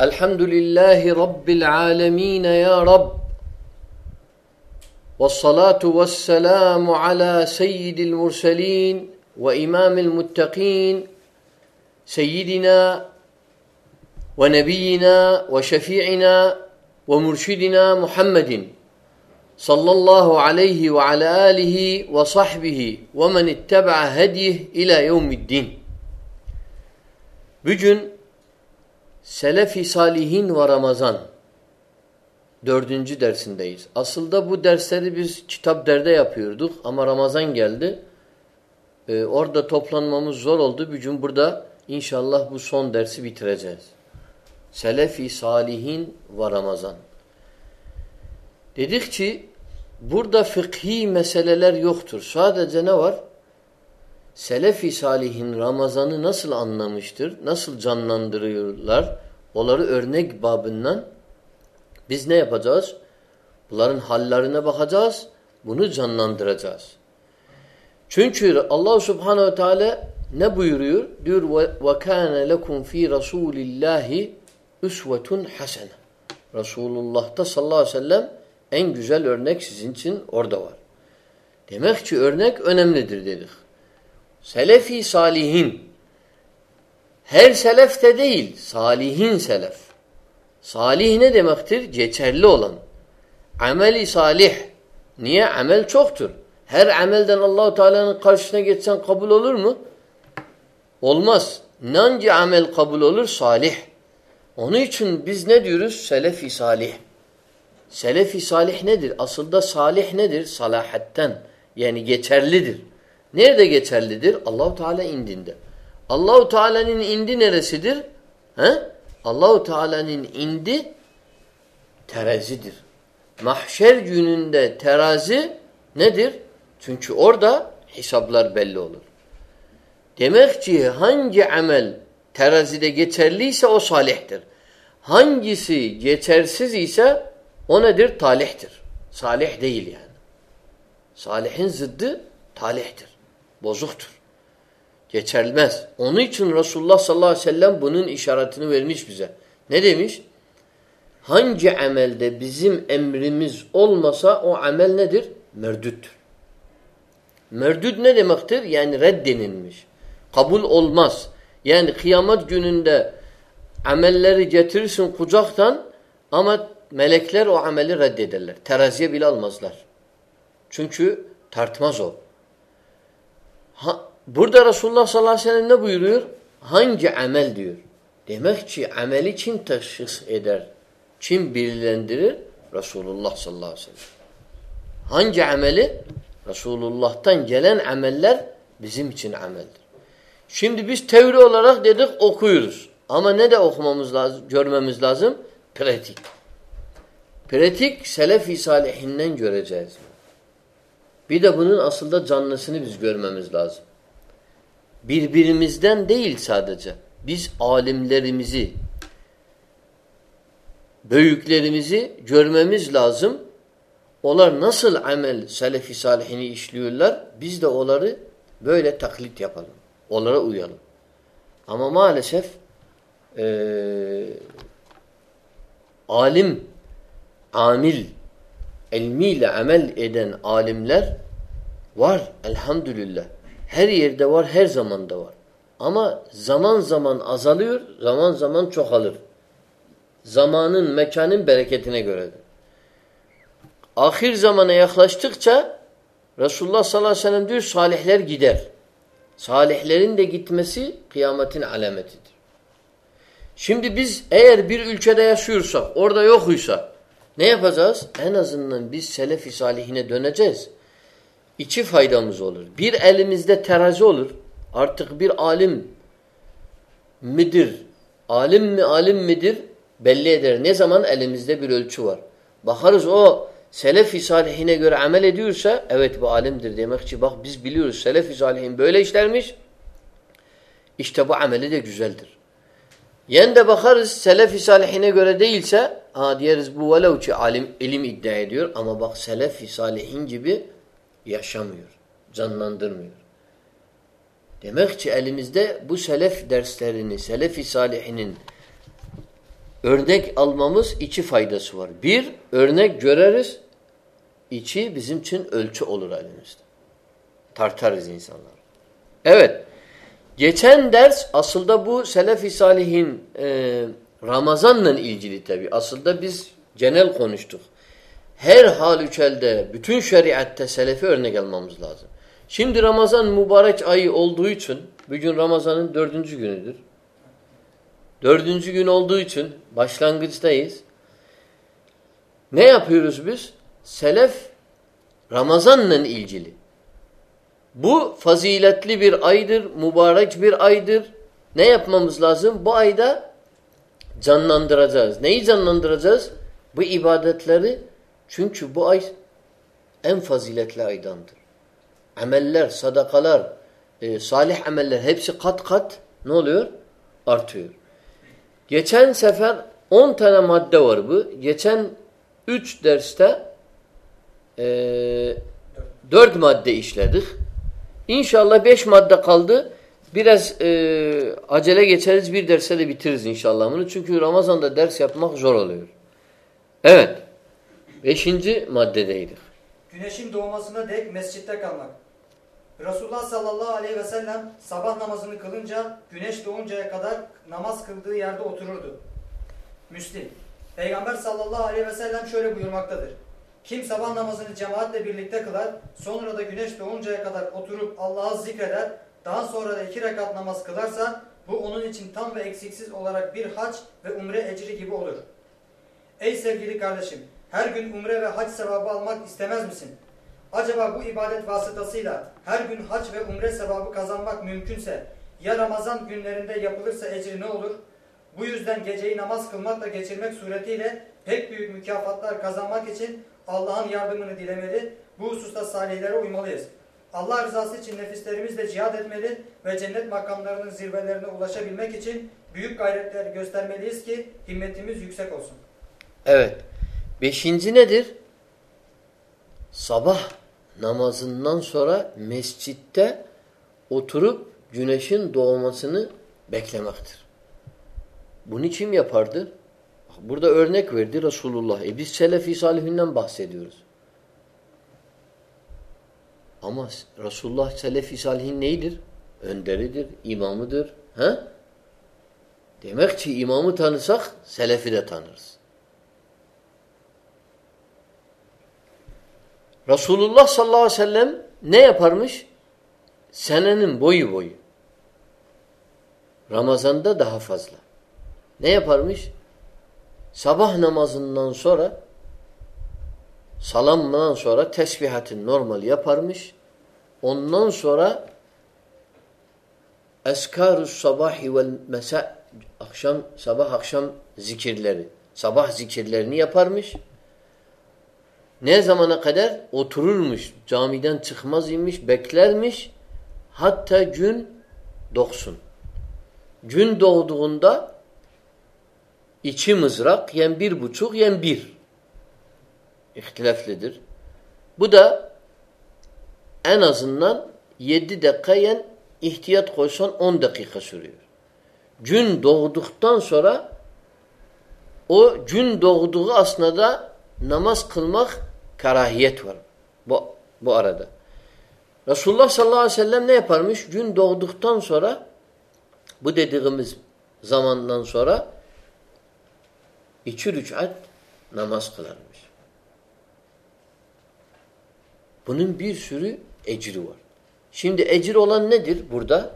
الحمد لله رب العالمين يا رب والصلاة والسلام على سيد المرسلين وإمام المتقين سيدنا ونبينا وشفيعنا ومرشدنا محمد صلى الله عليه وعلى آله وصحبه ومن اتبع هديه إلى يوم الدين Bugün Selefi Salihin ve Ramazan dördüncü dersindeyiz. Aslında bu dersleri biz kitap derde yapıyorduk ama Ramazan geldi. Ee, orada toplanmamız zor oldu. Bugün burada inşallah bu son dersi bitireceğiz. Selefi Salihin ve Ramazan. Dedik ki burada fıkhi meseleler yoktur. Sadece ne var? Selefi Salihin Ramazan'ı nasıl anlamıştır? Nasıl canlandırıyorlar? Onları örnek babından biz ne yapacağız? Bunların hallerine bakacağız. Bunu canlandıracağız. Çünkü Allah Subhanahu Teala ne buyuruyor? Diyor ve kana lekum fi Rasulillahi usvetun hasene. Resulullah'ta sallallahu aleyhi ve sellem en güzel örnek sizin için orada var. Demek ki örnek önemlidir dedik. Selefi salihin. Her selef de değil, salihin selef. Salih ne demektir? Geçerli olan. Ameli salih. Niye? Amel çoktur. Her amelden Allahu Teala'nın karşısına geçsen kabul olur mu? Olmaz. Nanci amel kabul olur? Salih. Onun için biz ne diyoruz? Selefi salih. Selefi salih nedir? Aslında salih nedir? Salahetten. Yani geçerlidir. Nerede geçerlidir? Allahu Teala indinde. Allahu Teala'nın indi neresidir? He? Allahu Teala'nın indi terazidir. Mahşer gününde terazi nedir? Çünkü orada hesaplar belli olur. Demek ki hangi amel terazide geçerliyse o salihtir. Hangisi geçersiz ise o nedir? Talihtir. Salih değil yani. Salihin zıddı talihtir. Bozuktur. Geçermez. Onun için Resulullah sallallahu aleyhi ve sellem bunun işaretini vermiş bize. Ne demiş? Hangi amelde bizim emrimiz olmasa o amel nedir? Merdüttür. Merdüt ne demektir? Yani reddenilmiş. Kabul olmaz. Yani kıyamet gününde amelleri getirirsin kucaktan ama melekler o ameli reddederler. Teraziye bile almazlar. Çünkü tartmaz o. Ha, burada Resulullah sallallahu aleyhi ve sellem ne buyuruyor? Hangi amel diyor. Demek ki ameli kim teşhis eder? Kim bilgilendirir? Resulullah sallallahu aleyhi ve sellem. Hangi ameli? Resulullah'tan gelen ameller bizim için ameldir. Şimdi biz teori olarak dedik okuyoruz. Ama ne de okumamız lazım, görmemiz lazım? Pratik. Pratik selef-i salihinden göreceğiz. Bir de bunun aslında canlısını biz görmemiz lazım. Birbirimizden değil sadece. Biz alimlerimizi, büyüklerimizi görmemiz lazım. Onlar nasıl amel selefi salihini işliyorlar? Biz de onları böyle taklit yapalım. Onlara uyalım. Ama maalesef e, alim, amil, ilmiyle amel eden alimler var elhamdülillah. Her yerde var, her zamanda var. Ama zaman zaman azalıyor, zaman zaman çoğalır. Zamanın, mekanın bereketine göredir. Ahir zamana yaklaştıkça Resulullah sallallahu aleyhi ve sellem diyor salihler gider. Salihlerin de gitmesi kıyametin alametidir. Şimdi biz eğer bir ülkede yaşıyorsak, orada yokuysa ne yapacağız? En azından biz selef-i salihine döneceğiz. İki faydamız olur. Bir elimizde terazi olur. Artık bir alim midir? Alim mi alim midir? Belli eder. Ne zaman elimizde bir ölçü var. Bakarız o selef-i salihine göre amel ediyorsa evet bu alimdir demek ki bak biz biliyoruz selef-i salihin böyle işlermiş. İşte bu ameli de güzeldir. Yen de bakarız selef-i salihine göre değilse ha diyeriz bu velev ki alim ilim iddia ediyor ama bak selef-i salihin gibi yaşamıyor. Canlandırmıyor. Demek ki elimizde bu selef derslerini, selef-i salihinin örnek almamız iki faydası var. Bir, örnek göreriz. İki, bizim için ölçü olur elimizde. Tartarız insanlar. Evet. Geçen ders aslında bu Selefi Salih'in e, Ramazan'la ilgili tabi. Aslında biz genel konuştuk. Her hal üçelde bütün şeriatte Selefi örnek almamız lazım. Şimdi Ramazan mübarek ayı olduğu için bugün Ramazan'ın dördüncü günüdür. Dördüncü gün olduğu için başlangıçtayız. Ne yapıyoruz biz? Selef Ramazan'la ilgili. Bu faziletli bir aydır, mübarek bir aydır. Ne yapmamız lazım? Bu ayda canlandıracağız. Neyi canlandıracağız? Bu ibadetleri. Çünkü bu ay en faziletli aydandır. Ameller, sadakalar, e, salih ameller hepsi kat kat ne oluyor? Artıyor. Geçen sefer 10 tane madde var bu. Geçen 3 derste e, 4 madde işledik. İnşallah 5 madde kaldı. Biraz e, acele geçeriz bir derse de bitiririz inşallah bunu. Çünkü Ramazan'da ders yapmak zor oluyor. Evet. Beşinci maddedeydik. Güneşin doğmasına dek mescitte kalmak. Resulullah sallallahu aleyhi ve sellem sabah namazını kılınca güneş doğuncaya kadar namaz kıldığı yerde otururdu. Müslim. Peygamber sallallahu aleyhi ve sellem şöyle buyurmaktadır. Kim sabah namazını cemaatle birlikte kılar, sonra da güneş doğuncaya kadar oturup Allah'ı zikreder, daha sonra da iki rekat namaz kılarsa bu onun için tam ve eksiksiz olarak bir hac ve umre ecri gibi olur. Ey sevgili kardeşim, her gün umre ve hac sevabı almak istemez misin? Acaba bu ibadet vasıtasıyla her gün hac ve umre sevabı kazanmak mümkünse ya Ramazan günlerinde yapılırsa ecri ne olur? Bu yüzden geceyi namaz kılmakla geçirmek suretiyle pek büyük mükafatlar kazanmak için Allah'ın yardımını dilemeli, bu hususta salihlere uymalıyız. Allah rızası için nefislerimizle cihad etmeli ve cennet makamlarının zirvelerine ulaşabilmek için büyük gayretler göstermeliyiz ki himmetimiz yüksek olsun. Evet. Beşinci nedir? Sabah namazından sonra mescitte oturup güneşin doğmasını beklemektir. Bunu kim yapardı? Burada örnek verdi Resulullah. E biz Selefi Salihinden bahsediyoruz. Ama Resulullah Selefi Salihin neydir? Önderidir, imamıdır. He? Demek ki imamı tanısak Selefi de tanırız. Resulullah sallallahu aleyhi ve sellem ne yaparmış? Senenin boyu boyu. Ramazanda daha fazla. Ne yaparmış? Sabah namazından sonra salamdan sonra tesbihatın normal yaparmış. Ondan sonra eskarus sabahi vel mesa akşam sabah akşam zikirleri sabah zikirlerini yaparmış. Ne zamana kadar? Otururmuş. Camiden çıkmaz imiş, beklermiş. Hatta gün doğsun. Gün doğduğunda iki mızrak, yen bir buçuk, yen bir. İhtilaflidir. Bu da en azından yedi dakika yen ihtiyat koysan on dakika sürüyor. Gün doğduktan sonra o gün doğduğu aslında namaz kılmak karahiyet var. Bu, bu arada. Resulullah sallallahu aleyhi ve sellem ne yaparmış? Gün doğduktan sonra bu dediğimiz zamandan sonra iki rükat namaz kılarmış. Bunun bir sürü ecri var. Şimdi ecir olan nedir burada?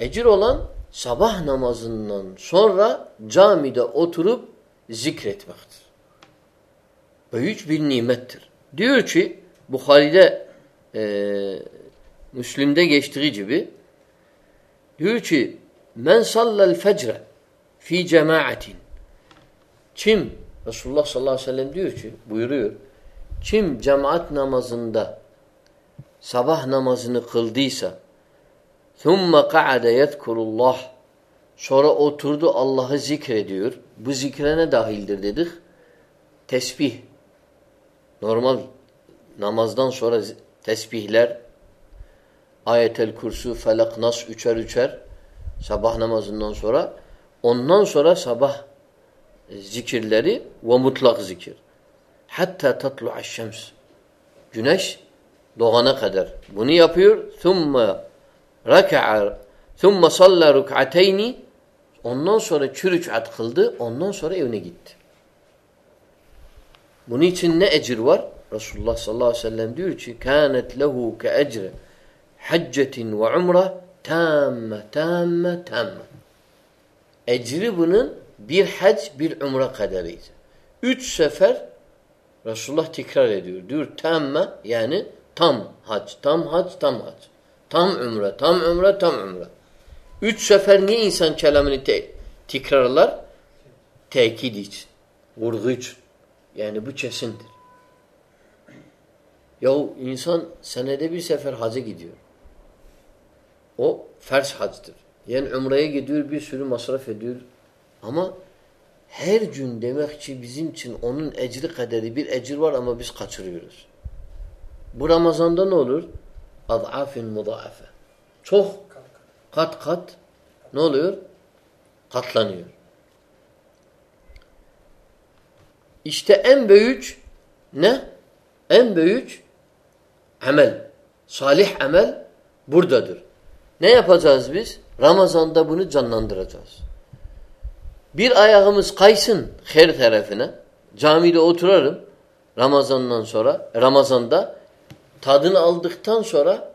Ecir olan sabah namazından sonra camide oturup zikretmektir. Büyük bir nimettir. Diyor ki Bukhari'de e, Müslim'de geçtiği gibi diyor ki men sallal fecre fi cemaatin kim Resulullah sallallahu aleyhi ve sellem diyor ki buyuruyor kim cemaat namazında sabah namazını kıldıysa ثُمَّ قَعَدَ يَذْكُرُ اللّٰهِ Sonra oturdu Allah'ı zikrediyor. Bu zikre ne dahildir dedik? Tesbih. Normal namazdan sonra tesbihler, ayetel kursu, felak, nas üçer üçer sabah namazından sonra ondan sonra sabah zikirleri ve mutlak zikir. Hatta tatlu'aş şems. Güneş doğana kadar. Bunu yapıyor. Thumma raka'a thumma salla ruk'ateyni Ondan sonra çürüç kıldı. Ondan sonra evine gitti. Bunun için ne ecir var? Resulullah sallallahu aleyhi ve sellem diyor ki kânet lehu ke ecre haccetin ve umre tamme tamme tamme. Ecri bunun bir hac bir umre kadarıydı. Üç sefer Resulullah tekrar ediyor. Diyor tamme yani tam hac, tam hac, tam hac. Tam umre, tam umre, tam umre. Üç sefer niye insan kelamını te tekrarlar? Tekid için. Vurgu için. Yani bu kesindir. Yahu insan senede bir sefer hacı gidiyor. O ferz hacdır. Yani umreye gidiyor bir sürü masraf ediyor. Ama her gün demek ki bizim için onun ecri kaderi bir ecir var ama biz kaçırıyoruz. Bu Ramazan'da ne olur? Ad'afin mudaafe. Çok kat kat ne oluyor? Katlanıyor. İşte en büyük ne? En büyük amel. Salih amel buradadır. Ne yapacağız biz? Ramazan'da bunu canlandıracağız. Bir ayağımız kaysın her tarafına. Camide oturarım. Ramazan'dan sonra, Ramazan'da tadını aldıktan sonra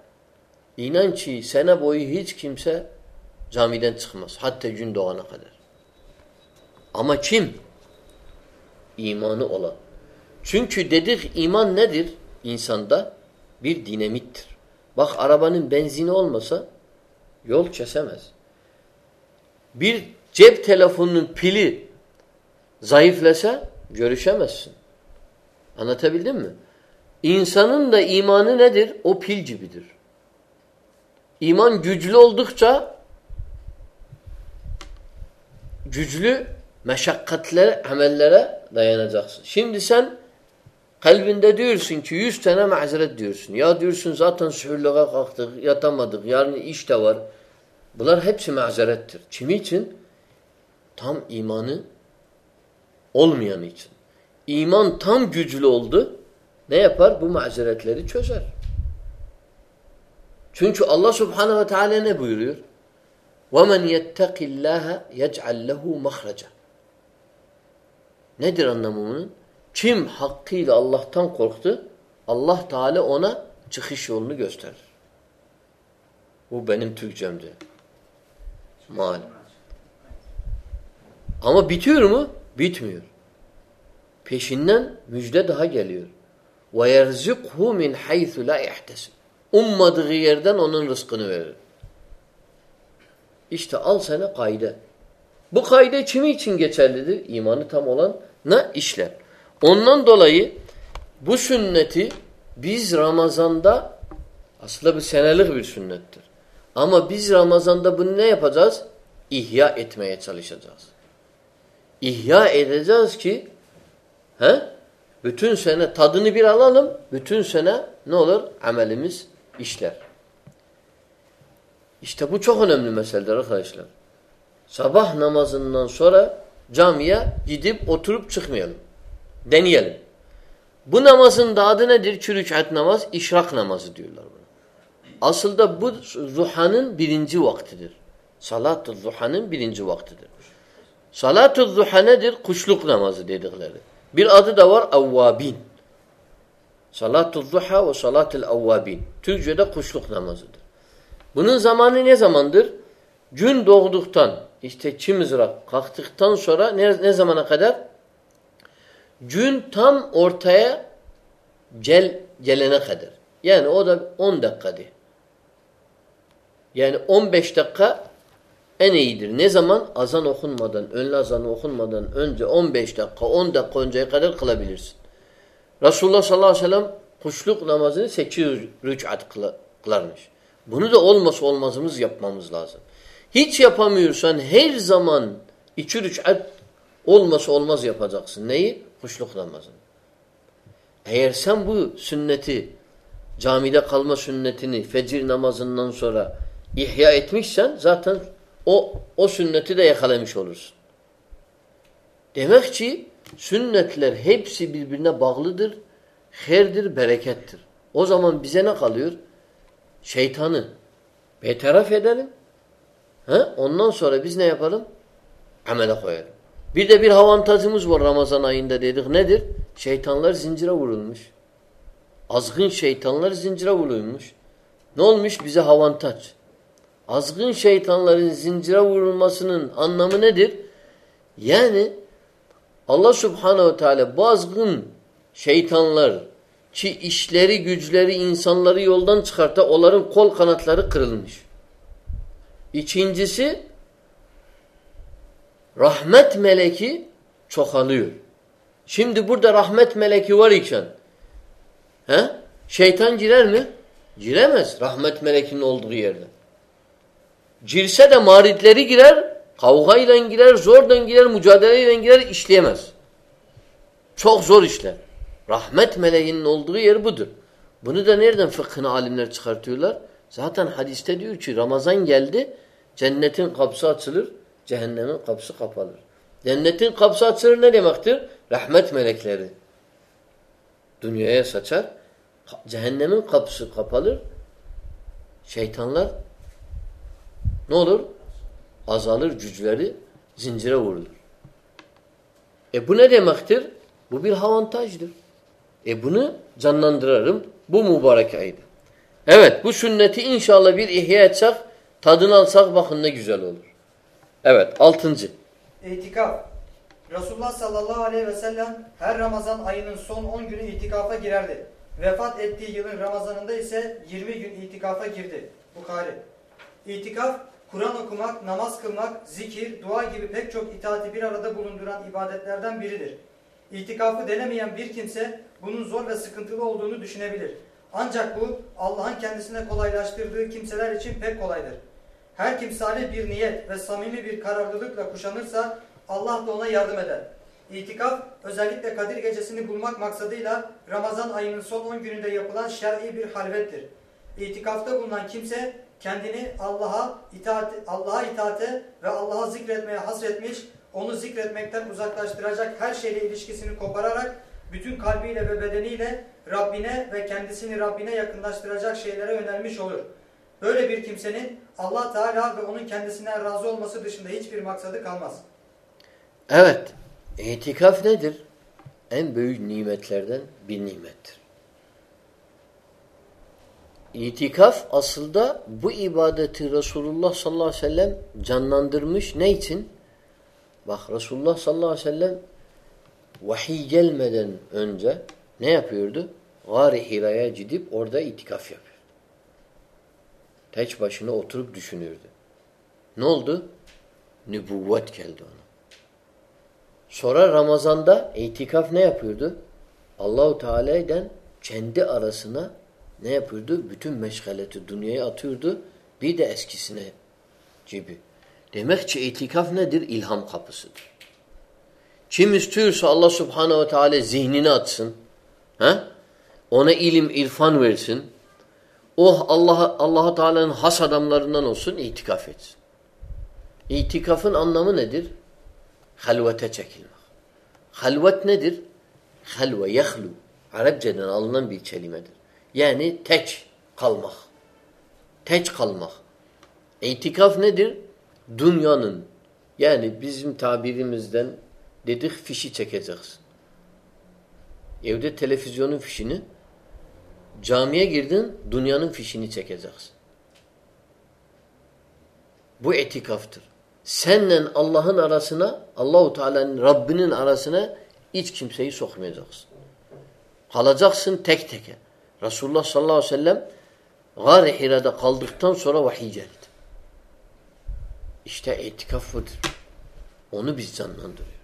inan ki sene boyu hiç kimse camiden çıkmaz. Hatta gün doğana kadar. Ama kim? İmanı olan. Çünkü dedik iman nedir insanda? Bir dinamittir. Bak arabanın benzini olmasa yol kesemez. Bir cep telefonunun pili zayıflasa görüşemezsin. Anlatabildim mi? İnsanın da imanı nedir? O pil gibidir. İman güçlü oldukça güçlü meşakkatlere, amellere dayanacaksın. Şimdi sen kalbinde diyorsun ki yüz tane mazeret diyorsun. Ya diyorsun zaten sühürlüğe kalktık, yatamadık, yarın iş de var. Bunlar hepsi mazerettir. Kimi için? Tam imanı olmayan için. İman tam güçlü oldu. Ne yapar? Bu mazeretleri çözer. Çünkü Allah subhanehu ve teala ne buyuruyor? وَمَنْ يَتَّقِ اللّٰهَ يَجْعَلْ لَهُ مَخْرَجًا Nedir anlamı bunun? Kim hakkıyla Allah'tan korktu, Allah Teala ona çıkış yolunu gösterir. Bu benim Türkçemde. Mal. Ama bitiyor mu? Bitmiyor. Peşinden müjde daha geliyor. وَيَرْزِقْهُ مِنْ حَيْثُ لَا يَحْتَسِبْ Ummadığı yerden onun rızkını verir. İşte al sana kayda. Bu kayda kimi için geçerlidir? İmanı tam olan ne işler. Ondan dolayı bu sünneti biz Ramazan'da aslında bir senelik bir sünnettir. Ama biz Ramazan'da bunu ne yapacağız? İhya etmeye çalışacağız. İhya edeceğiz ki he? bütün sene tadını bir alalım. Bütün sene ne olur? Amelimiz işler. İşte bu çok önemli meseledir arkadaşlar. Sabah namazından sonra camiye gidip oturup çıkmayalım. Deneyelim. Bu namazın da adı nedir? İki rükat namaz, işrak namazı diyorlar buna. Aslında bu zuhanın birinci vaktidir. Salat-ı zuhanın birinci vaktidir. Salat-ı zuha nedir? Kuşluk namazı dedikleri. Bir adı da var avvabin. Salat-ı zuha ve salat-ı avvabin. Türkçe'de kuşluk namazıdır. Bunun zamanı ne zamandır? Gün doğduktan, işte çi mızrak kalktıktan sonra ne, ne zamana kadar? Gün tam ortaya gel, gelene kadar. Yani o da 10 dakikadır. Yani 15 dakika en iyidir. Ne zaman? Azan okunmadan, önlü azanı okunmadan önce 15 dakika, 10 dakika önceye kadar kılabilirsin. Resulullah sallallahu aleyhi ve sellem kuşluk namazını 8 rükat kılarmış. Bunu da olmasa olmazımız yapmamız lazım. Hiç yapamıyorsan her zaman iki rüçat olmasa olmaz yapacaksın. Neyi? Kuşluk namazını. Eğer sen bu sünneti camide kalma sünnetini fecir namazından sonra ihya etmişsen zaten o o sünneti de yakalamış olursun. Demek ki sünnetler hepsi birbirine bağlıdır. Herdir, berekettir. O zaman bize ne kalıyor? Şeytanı betaraf edelim. He? Ondan sonra biz ne yapalım? Amele koyalım. Bir de bir avantajımız var Ramazan ayında dedik. Nedir? Şeytanlar zincire vurulmuş. Azgın şeytanlar zincire vurulmuş. Ne olmuş? Bize avantaj. Azgın şeytanların zincire vurulmasının anlamı nedir? Yani Allah subhanehu teala bu azgın şeytanlar ki işleri güçleri insanları yoldan çıkarta onların kol kanatları kırılmış. İkincisi rahmet meleki çoğalıyor. Şimdi burada rahmet meleki var iken he? şeytan girer mi? Giremez rahmet melekinin olduğu yerde. Girse de maritleri girer, kavgayla girer, zordan girer, mücadeleyle girer, işleyemez. Çok zor işler. Rahmet meleğinin olduğu yer budur. Bunu da nereden fıkhını alimler çıkartıyorlar? Zaten hadiste diyor ki Ramazan geldi, cennetin kapısı açılır, cehennemin kapısı kapanır. Cennetin kapısı açılır ne demektir? Rahmet melekleri dünyaya saçar. Cehennemin kapısı kapalır. Şeytanlar ne olur? Azalır güçleri, zincire vurulur. E bu ne demektir? Bu bir avantajdır. E bunu canlandırırım bu mübarek ayda. Evet bu sünneti inşallah bir ihya etsek, tadını alsak bakın ne güzel olur. Evet altıncı. İtikaf. Resulullah sallallahu aleyhi ve sellem her Ramazan ayının son 10 günü itikafa girerdi. Vefat ettiği yılın Ramazanında ise 20 gün itikafa girdi. Bukhari. İtikaf, Kur'an okumak, namaz kılmak, zikir, dua gibi pek çok itaati bir arada bulunduran ibadetlerden biridir. İtikafı denemeyen bir kimse bunun zor ve sıkıntılı olduğunu düşünebilir. Ancak bu Allah'ın kendisine kolaylaştırdığı kimseler için pek kolaydır. Her kim salih bir niyet ve samimi bir kararlılıkla kuşanırsa Allah da ona yardım eder. İtikaf özellikle Kadir gecesini bulmak maksadıyla Ramazan ayının son 10 gününde yapılan şer'i bir halvettir. İtikafta bulunan kimse kendini Allah'a itaat Allah'a itaate ve Allah'a zikretmeye hasretmiş, onu zikretmekten uzaklaştıracak her şeyle ilişkisini kopararak bütün kalbiyle ve bedeniyle Rabbine ve kendisini Rabbine yakınlaştıracak şeylere yönelmiş olur. Böyle bir kimsenin Allah Teala ve onun kendisinden razı olması dışında hiçbir maksadı kalmaz. Evet. İtikaf nedir? En büyük nimetlerden bir nimettir. İtikaf aslında bu ibadeti Resulullah sallallahu aleyhi ve sellem canlandırmış. Ne için? Bak Resulullah sallallahu aleyhi ve sellem vahiy gelmeden önce ne yapıyordu? Gari Hira'ya gidip orada itikaf yapıyor. Teç başına oturup düşünürdü. Ne oldu? Nübüvvet geldi ona. Sonra Ramazan'da itikaf ne yapıyordu? Allahu Teala'dan kendi arasına ne yapıyordu? Bütün meşgaleti dünyaya atıyordu. Bir de eskisine gibi. Demek ki itikaf nedir? İlham kapısıdır. Kim istiyorsa Allah Subhanahu ve Teala zihnini atsın. He? Ona ilim, irfan versin. O Allah Allah Teala'nın has adamlarından olsun, itikaf etsin. İtikafın anlamı nedir? Halvete çekilmek. Halvet nedir? Halve, yahlu. Arapçadan alınan bir kelimedir. Yani tek kalmak. Tek kalmak. İtikaf nedir? Dünyanın yani bizim tabirimizden dedik fişi çekeceksin. Evde televizyonun fişini camiye girdin dünyanın fişini çekeceksin. Bu etikaftır. Senle Allah'ın arasına, Allahu Teala'nın Rabbinin arasına hiç kimseyi sokmayacaksın. Kalacaksın tek teke. Resulullah sallallahu aleyhi ve sellem Gâr-ı Hira'da kaldıktan sonra vahiy geldi. İşte itikaf budur. Onu biz canlandırıyoruz.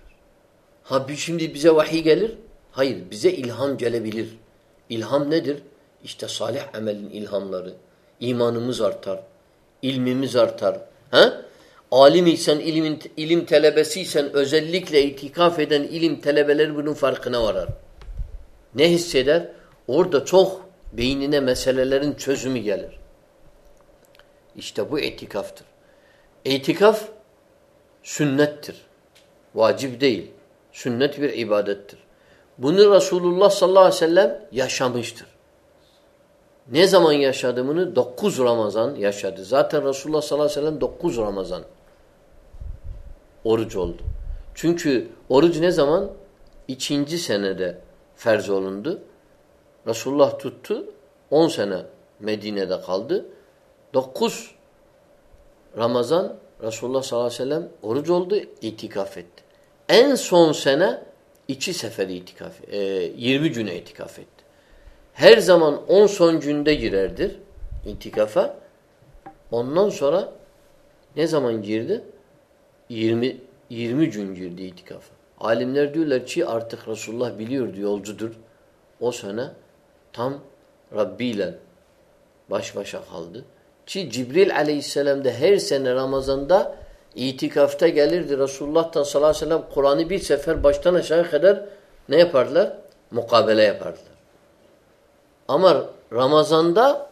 Ha şimdi bize vahiy gelir? Hayır. Bize ilham gelebilir. İlham nedir? İşte salih amelin ilhamları. İmanımız artar. ilmimiz artar. Ha? Alim isen, ilim, ilim telebesiysen özellikle itikaf eden ilim telebeleri bunun farkına varar. Ne hisseder? Orada çok beynine meselelerin çözümü gelir. İşte bu itikaftır. İtikaf sünnettir. Vacip değil. Sünnet bir ibadettir. Bunu Resulullah sallallahu aleyhi ve sellem yaşamıştır. Ne zaman yaşadı bunu? Dokuz Ramazan yaşadı. Zaten Resulullah sallallahu aleyhi ve sellem dokuz Ramazan oruç oldu. Çünkü oruç ne zaman? İkinci senede ferz olundu. Resulullah tuttu. On sene Medine'de kaldı. Dokuz Ramazan Resulullah sallallahu aleyhi ve sellem oruç oldu, itikaf etti. En son sene iki sefer itikaf, e, 20 güne itikaf etti. Her zaman on son günde girerdir itikafa. Ondan sonra ne zaman girdi? 20 20 gün girdi itikafa. Alimler diyorlar ki artık Resulullah biliyordu yolcudur. O sene tam Rabbi ile baş başa kaldı. Ki Cibril aleyhisselam da her sene Ramazan'da itikafta gelirdi. Resulullah da sallallahu aleyhi ve sellem Kur'an'ı bir sefer baştan aşağı kadar ne yapardılar? Mukabele yapardılar. Ama Ramazan'da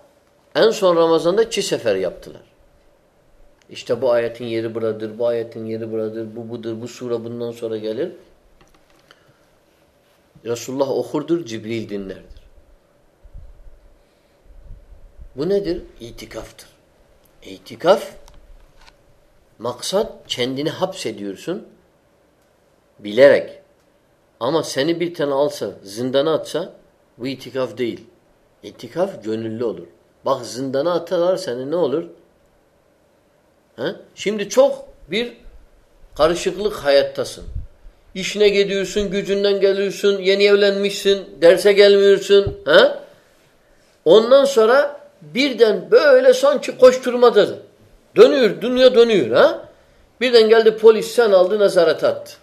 en son Ramazan'da iki sefer yaptılar. İşte bu ayetin yeri buradır, bu ayetin yeri buradır, bu budur, bu sure bundan sonra gelir. Resulullah okurdur, Cibril dinlerdir. Bu nedir? İtikaftır. İtikaf maksat kendini hapsediyorsun bilerek. Ama seni bir tane alsa, zindana atsa bu itikaf değil. İtikaf gönüllü olur. Bak zindana atarlar seni ne olur? He? Şimdi çok bir karışıklık hayattasın. İşine gidiyorsun, gücünden geliyorsun, yeni evlenmişsin, derse gelmiyorsun. He? Ondan sonra birden böyle sanki koşturmadadır. Dönüyor, dünya dönüyor. Ha? Birden geldi polis sen aldı nazaret attı.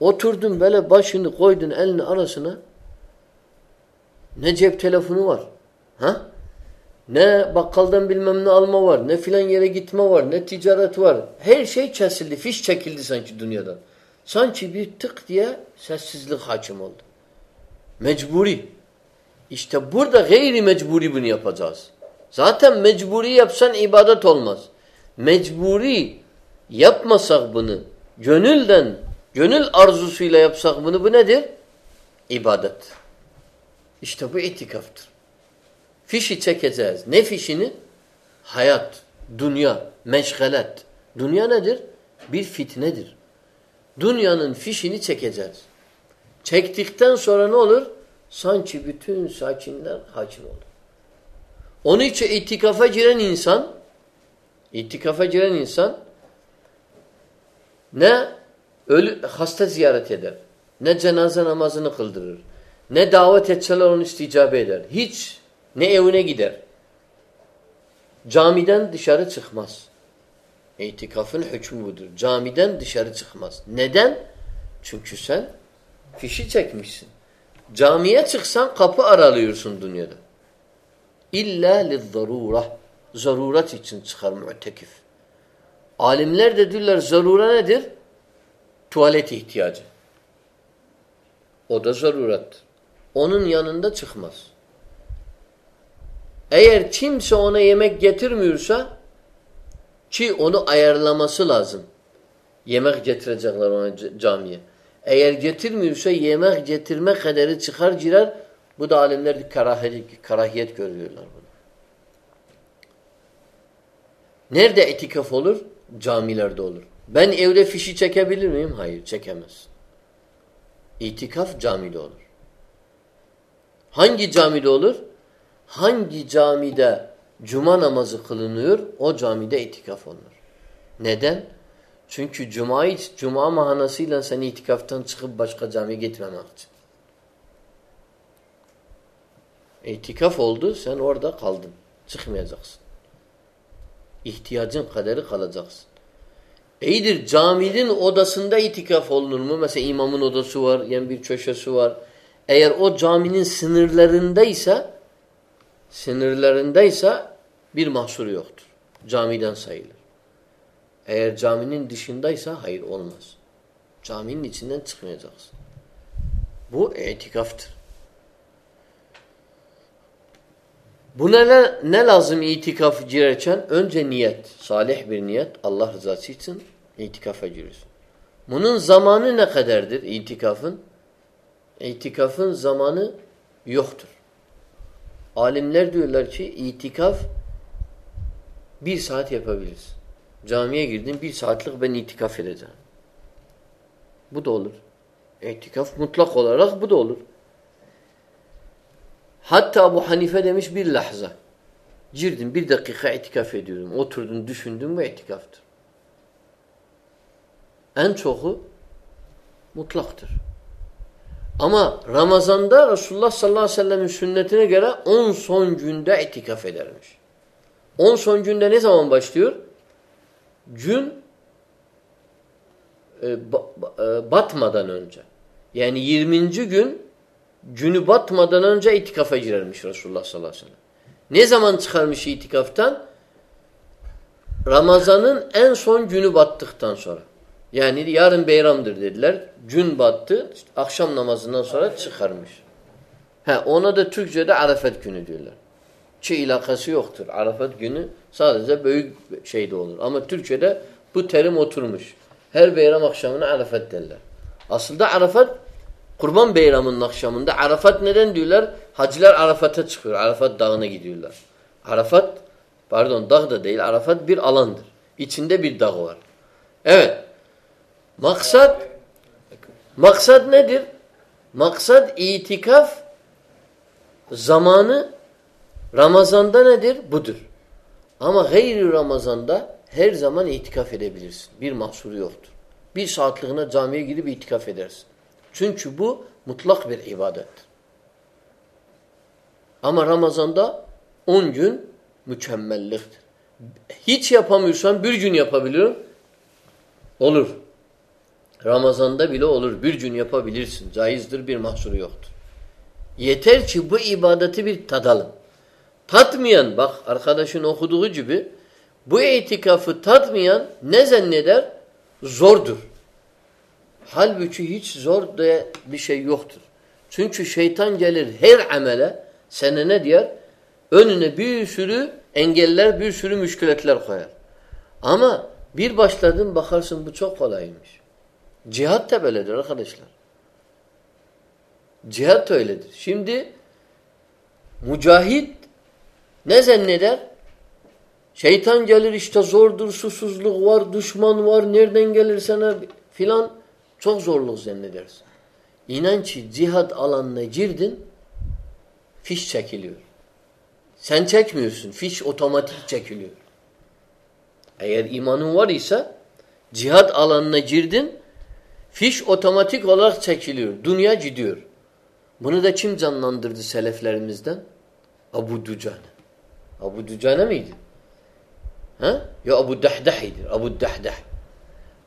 Oturdun böyle başını koydun elini arasına. Ne cep telefonu var. Ha? Ne bakkaldan bilmem ne alma var. Ne filan yere gitme var. Ne ticaret var. Her şey kesildi. Fiş çekildi sanki dünyadan. Sanki bir tık diye sessizlik hakim oldu. Mecburi. İşte burada gayri mecburi bunu yapacağız. Zaten mecburi yapsan ibadet olmaz. Mecburi yapmasak bunu, gönülden, gönül arzusuyla yapsak bunu bu nedir? İbadet. İşte bu itikaftır. Fişi çekeceğiz. Ne fişini? Hayat, dünya, meşgalet. Dünya nedir? Bir fitnedir. Dünyanın fişini çekeceğiz. Çektikten sonra ne olur? Sanki bütün sakinler hakim olur. Onun için itikafa giren insan itikafa giren insan ne ölü, hasta ziyaret eder, ne cenaze namazını kıldırır, ne davet etseler onu isticabe eder. Hiç ne evine gider. Camiden dışarı çıkmaz. İtikafın hükmü budur. Camiden dışarı çıkmaz. Neden? Çünkü sen fişi çekmişsin. Camiye çıksan kapı aralıyorsun dünyada. İlla lizzarura. Zaruret için çıkar mü'tekif. Alimler de diyorlar zarura nedir? Tuvalet ihtiyacı. O da zaruret. Onun yanında çıkmaz. Eğer kimse ona yemek getirmiyorsa ki onu ayarlaması lazım. Yemek getirecekler ona camiye. Eğer getirmiyorsa yemek getirme kadarı çıkar girer. Bu da alimler karahiyet görüyorlar bunu. Nerede etikaf olur? Camilerde olur. Ben evde fişi çekebilir miyim? Hayır, çekemez. İtikaf camide olur. Hangi camide olur? Hangi camide cuma namazı kılınıyor, o camide itikaf olunur. Neden? Çünkü cumayı, cuma mahanasıyla seni itikaftan çıkıp başka camiye gitmemek için. İtikaf oldu, sen orada kaldın. Çıkmayacaksın. İhtiyacın kaderi kalacaksın. İyidir caminin odasında itikaf olunur mu? Mesela imamın odası var, yani bir köşesi var. Eğer o caminin sınırlarındaysa sınırlarındaysa bir mahsur yoktur. Camiden sayılır. Eğer caminin dışındaysa hayır olmaz. Caminin içinden çıkmayacaksın. Bu itikaftır. Buna ne, ne lazım itikaf girerken? Önce niyet. Salih bir niyet. Allah rızası için itikafa giriyorsun. Bunun zamanı ne kadardır itikafın? İtikafın zamanı yoktur. Alimler diyorlar ki itikaf bir saat yapabiliriz. Camiye girdim bir saatlik ben itikaf edeceğim. Bu da olur. İtikaf mutlak olarak bu da olur. Hatta bu Hanife demiş bir lahza. Girdim bir dakika itikaf ediyorum. Oturdum düşündüm ve itikaftır. En çoku mutlaktır. Ama Ramazan'da Resulullah sallallahu aleyhi ve sellem'in sünnetine göre 10 son günde itikaf edermiş. 10 son günde ne zaman başlıyor? Gün e, e, batmadan önce. Yani 20. gün günü batmadan önce itikafa girermiş Resulullah sallallahu aleyhi ve sellem. Ne zaman çıkarmış itikaftan? Ramazan'ın en son günü battıktan sonra. Yani yarın beyramdır dediler. Gün battı. İşte akşam namazından sonra çıkarmış. He, ona da Türkçe'de Arafat günü diyorlar. Çi ilakası yoktur. Arafat günü sadece büyük şeyde olur. Ama Türkçe'de bu terim oturmuş. Her beyram akşamına Arafat derler. Aslında Arafat Kurban Bayramı'nın akşamında Arafat neden diyorlar? Hacılar Arafat'a çıkıyor. Arafat dağına gidiyorlar. Arafat pardon dağ da değil. Arafat bir alandır. İçinde bir dağ var. Evet. Maksat maksat nedir? Maksat itikaf zamanı Ramazan'da nedir? Budur. Ama gayri Ramazan'da her zaman itikaf edebilirsin. Bir mahsuru yoktur. Bir saatliğine camiye gidip itikaf edersin. Çünkü bu mutlak bir ibadettir. Ama Ramazan'da 10 gün mükemmelliktir. Hiç yapamıyorsan bir gün yapabilirim. Olur. Ramazan'da bile olur. Bir gün yapabilirsin. Caizdir bir mahsuru yoktur. Yeter ki bu ibadeti bir tadalım. Tatmayan bak arkadaşın okuduğu gibi bu itikafı tatmayan ne zanneder? Zordur. Halbuki hiç zor diye bir şey yoktur. Çünkü şeytan gelir her amele sana ne diyor? Önüne bir sürü engeller, bir sürü müşkületler koyar. Ama bir başladın bakarsın bu çok kolaymış. Cihat da böyledir arkadaşlar. Cihat öyledir. Şimdi mücahit ne zanneder? Şeytan gelir işte zordur, susuzluk var, düşman var, nereden gelir sana filan çok zorluk zannedersin. İnan ki cihad alanına girdin, fiş çekiliyor. Sen çekmiyorsun, fiş otomatik çekiliyor. Eğer imanın var ise cihad alanına girdin, fiş otomatik olarak çekiliyor. Dünya gidiyor. Bunu da kim canlandırdı seleflerimizden? Abu Ducane. Abu Ducane miydi? Ha? Ya Abu Dahdah'ydi. Abu Dahdah.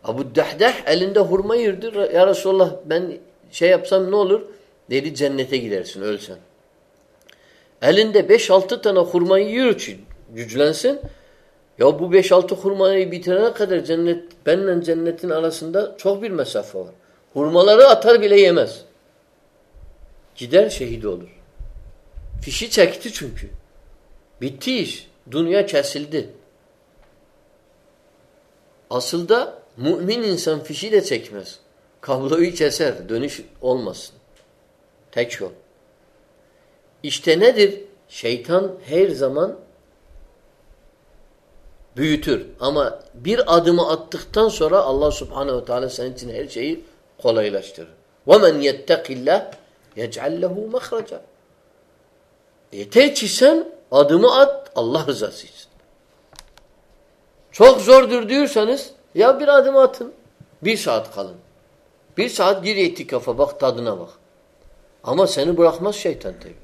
Abu Dahdah elinde hurma yırdı. Ya Resulallah ben şey yapsam ne olur? Dedi cennete gidersin ölsen. Elinde beş altı tane hurmayı ki güçlensin. Ya bu beş altı hurmayı bitirene kadar cennet benle cennetin arasında çok bir mesafe var. Hurmaları atar bile yemez. Gider şehit olur. Fişi çekti çünkü. Bitti iş. Dünya kesildi. Asıl da mümin insan fişi de çekmez. Kabloyu keser. Dönüş olmasın. Tek yol. İşte nedir? Şeytan her zaman büyütür. Ama bir adımı attıktan sonra Allah subhanehu ve teala senin için her şeyi kolaylaştırır. وَمَنْ يَتَّقِ اللّٰهِ يَجْعَلْ لَهُ مَخْرَجًا Yeter ki sen adımı at Allah rızası için. Çok zordur diyorsanız ya bir adım atın. Bir saat kalın. Bir saat gir itikafa bak tadına bak. Ama seni bırakmaz şeytan tabi.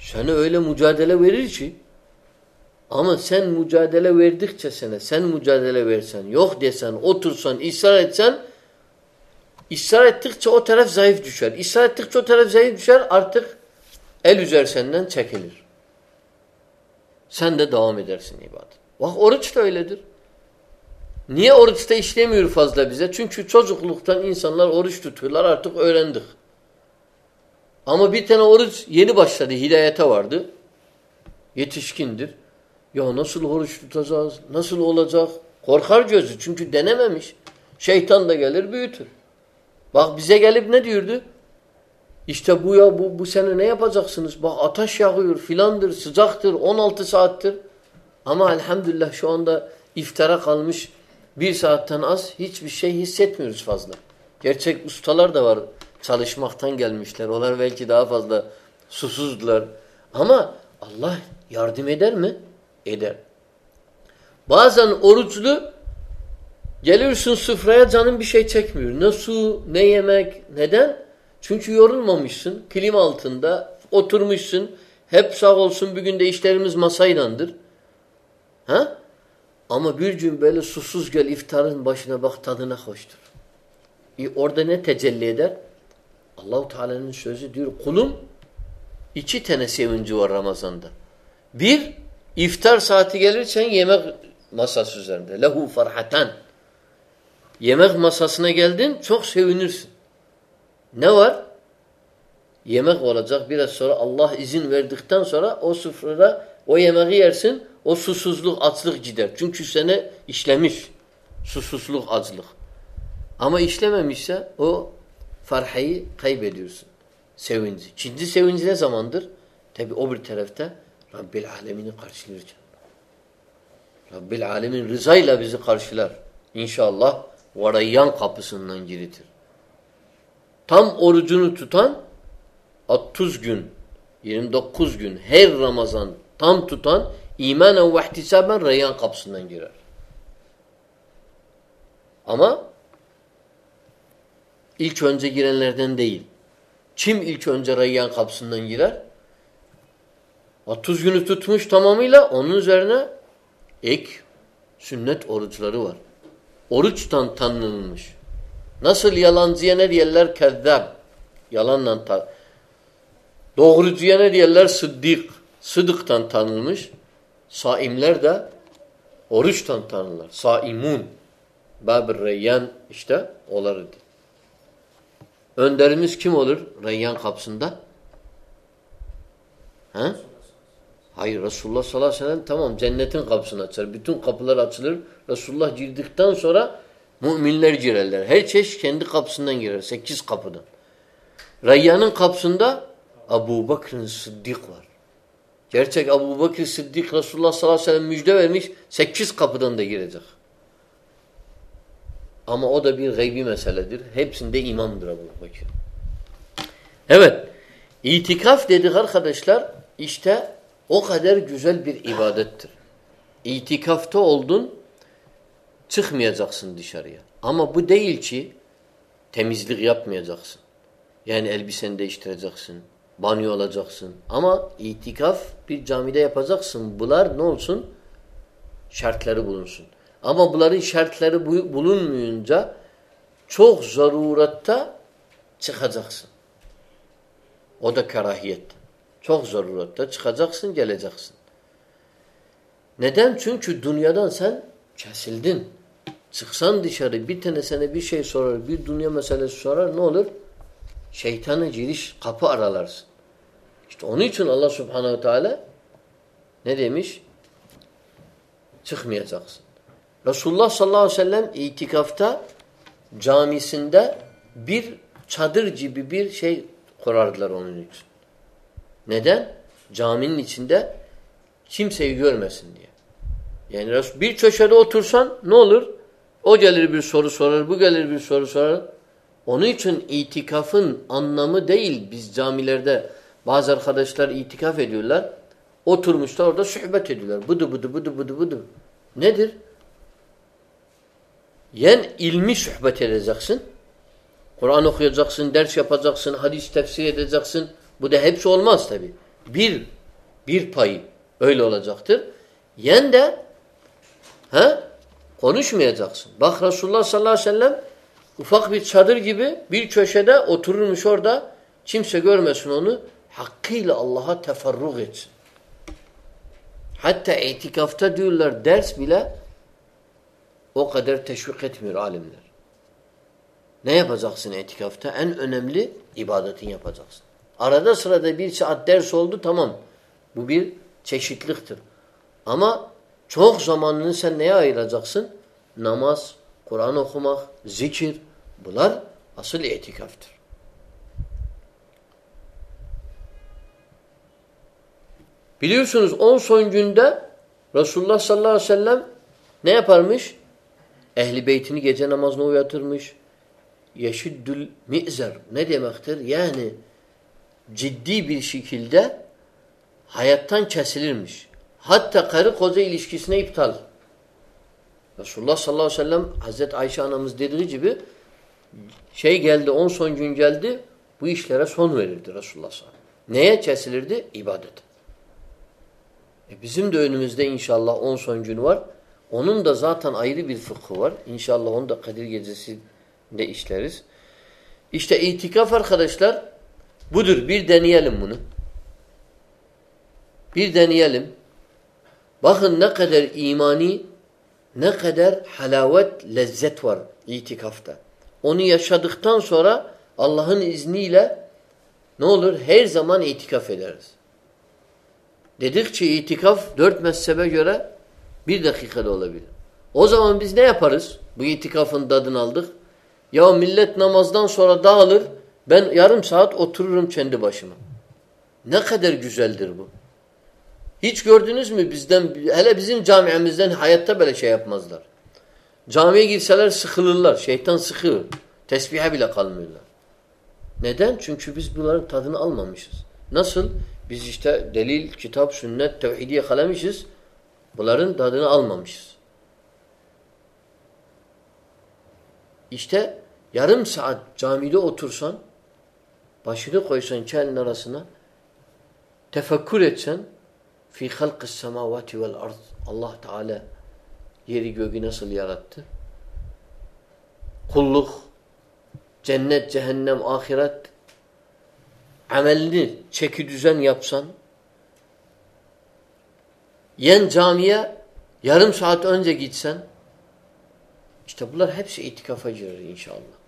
Seni öyle mücadele verir ki ama sen mücadele verdikçe sana sen mücadele versen yok desen otursan ısrar etsen ısrar ettikçe o taraf zayıf düşer. Israr ettikçe o taraf zayıf düşer artık el üzer senden çekilir. Sen de devam edersin ibadet. Bak oruç da öyledir. Niye oruçta işlemiyor fazla bize? Çünkü çocukluktan insanlar oruç tutuyorlar artık öğrendik. Ama bir tane oruç yeni başladı hidayete vardı. Yetişkindir. Ya nasıl oruç tutacağız? Nasıl olacak? Korkar gözü çünkü denememiş. Şeytan da gelir büyütür. Bak bize gelip ne diyordu? İşte bu ya bu, bu sene ne yapacaksınız? Bak ateş yağıyor filandır, sıcaktır, 16 saattir. Ama elhamdülillah şu anda iftara kalmış bir saatten az hiçbir şey hissetmiyoruz fazla. Gerçek ustalar da var. Çalışmaktan gelmişler. Onlar belki daha fazla susuzdular. Ama Allah yardım eder mi? Eder. Bazen oruçlu geliyorsun sıfraya canın bir şey çekmiyor. Ne su, ne yemek. Neden? Çünkü yorulmamışsın. Klima altında oturmuşsun. Hep sağ olsun bir günde işlerimiz masaylandır. Ha? Ama bir gün böyle susuz gel iftarın başına bak tadına hoştur. E orada ne tecelli eder? Allahu Teala'nın sözü diyor kulum iki tane sevinci var Ramazan'da. Bir, iftar saati gelirsen yemek masası üzerinde. Lehu farhatan. Yemek masasına geldin çok sevinirsin. Ne var? Yemek olacak biraz sonra Allah izin verdikten sonra o sofrada o yemeği yersin o susuzluk açlık gider. Çünkü sene işlemiş susuzluk açlık. Ama işlememişse o farhayı kaybediyorsun. Sevinci. İkinci sevinci ne zamandır? Tabi o bir tarafta Rabbil Alemini karşılarken. Rabbil Alemin rızayla bizi karşılar. İnşallah varayyan kapısından giritir. Tam orucunu tutan 30 gün 29 gün her Ramazan tam tutan imanen ve ihtisaben reyyan kapısından girer. Ama ilk önce girenlerden değil. Kim ilk önce reyyan kapısından girer? 30 günü tutmuş tamamıyla onun üzerine ek sünnet oruçları var. Oruçtan tanınmış. Nasıl yalancıya ne diyorlar? Kezzab. Yalanla ta Doğrucuya ne diyorlar? Sıddık. Sıdıktan tanınmış. Saimler de oruçtan tanırlar. Saimun. Bab-ı Reyyan işte olardı. Önderimiz kim olur Reyyan kapısında? He? Hayır Resulullah sallallahu aleyhi ve sellem tamam cennetin kapısını açar. Bütün kapılar açılır. Resulullah girdikten sonra müminler girerler. Her çeşit kendi kapısından girer. Sekiz kapıdan. Reyyan'ın kapısında Abu Bakr'ın Sıddık var. Gerçek Abu Bakr Sıddık Resulullah sallallahu aleyhi ve sellem müjde vermiş. Sekiz kapıdan da girecek. Ama o da bir gaybi meseledir. Hepsinde imamdır Abu Bakr. Evet. İtikaf dedik arkadaşlar işte o kadar güzel bir ibadettir. İtikafta oldun çıkmayacaksın dışarıya. Ama bu değil ki temizlik yapmayacaksın. Yani elbiseni değiştireceksin. Banyo olacaksın. Ama itikaf bir camide yapacaksın. Bunlar ne olsun? Şartları bulunsun. Ama bunların şartları bulunmayınca çok zarurette çıkacaksın. O da karahiyet. Çok zarurette çıkacaksın, geleceksin. Neden? Çünkü dünyadan sen kesildin. Çıksan dışarı bir tane sana bir şey sorar, bir dünya meselesi sorar ne olur? Şeytana giriş kapı aralarsın. İşte onun için Allah subhanehu teala ne demiş? Çıkmayacaksın. Resulullah sallallahu aleyhi ve sellem itikafta camisinde bir çadır gibi bir şey kurardılar onun için. Neden? Caminin içinde kimseyi görmesin diye. Yani bir köşede otursan ne olur? O gelir bir soru sorar, bu gelir bir soru sorar. Onun için itikafın anlamı değil biz camilerde bazı arkadaşlar itikaf ediyorlar. Oturmuşlar orada sohbet ediyorlar. Budu budu budu budu budu. Nedir? Yen ilmi sohbet edeceksin. Kur'an okuyacaksın, ders yapacaksın, hadis tefsir edeceksin. Bu da hepsi olmaz tabi. Bir, bir payı öyle olacaktır. Yen de he, konuşmayacaksın. Bak Resulullah sallallahu aleyhi ve sellem ufak bir çadır gibi bir köşede otururmuş orada. Kimse görmesin onu. Hakkıyla Allah'a teferruk etsin. Hatta itikafta diyorlar ders bile o kadar teşvik etmiyor alimler. Ne yapacaksın itikafta? En önemli ibadetin yapacaksın. Arada sırada bir saat ders oldu tamam. Bu bir çeşitliktir. Ama çok zamanını sen neye ayıracaksın? Namaz, Kur'an okumak, zikir bunlar asıl itikaftır. Biliyorsunuz 10 son günde Resulullah sallallahu aleyhi ve sellem ne yaparmış? Ehli beytini gece namazına uyatırmış. Yeşiddül mi'zer ne demektir? Yani ciddi bir şekilde hayattan kesilirmiş. Hatta karı koca ilişkisine iptal. Resulullah sallallahu aleyhi ve sellem Hazreti Ayşe anamız dediği gibi şey geldi on son gün geldi bu işlere son verirdi Resulullah sallallahu Neye kesilirdi? İbadet. E bizim de önümüzde inşallah on son gün var. Onun da zaten ayrı bir fıkhı var. İnşallah onu da Kadir Gecesi'nde işleriz. İşte itikaf arkadaşlar budur. Bir deneyelim bunu. Bir deneyelim. Bakın ne kadar imani, ne kadar halavet, lezzet var itikafta. Onu yaşadıktan sonra Allah'ın izniyle ne olur? Her zaman itikaf ederiz. Dedikçe itikaf dört mezhebe göre bir dakikada olabilir. O zaman biz ne yaparız? Bu itikafın tadını aldık. Ya millet namazdan sonra dağılır. Ben yarım saat otururum kendi başıma. Ne kadar güzeldir bu. Hiç gördünüz mü bizden, hele bizim camiamizden hayatta böyle şey yapmazlar. Camiye girseler sıkılırlar. Şeytan sıkıyor. Tesbihe bile kalmıyorlar. Neden? Çünkü biz bunların tadını almamışız. Nasıl? Biz işte delil, kitap, sünnet, tevhidi yakalamışız. Bunların tadını almamışız. İşte yarım saat camide otursan, başını koysan kelin arasına, tefekkür etsen, fi halkis semavati vel ard. Allah Teala yeri göğü nasıl yarattı? Kulluk, cennet, cehennem, ahiret amelini çeki düzen yapsan yen camiye yarım saat önce gitsen işte bunlar hepsi itikafa girer inşallah.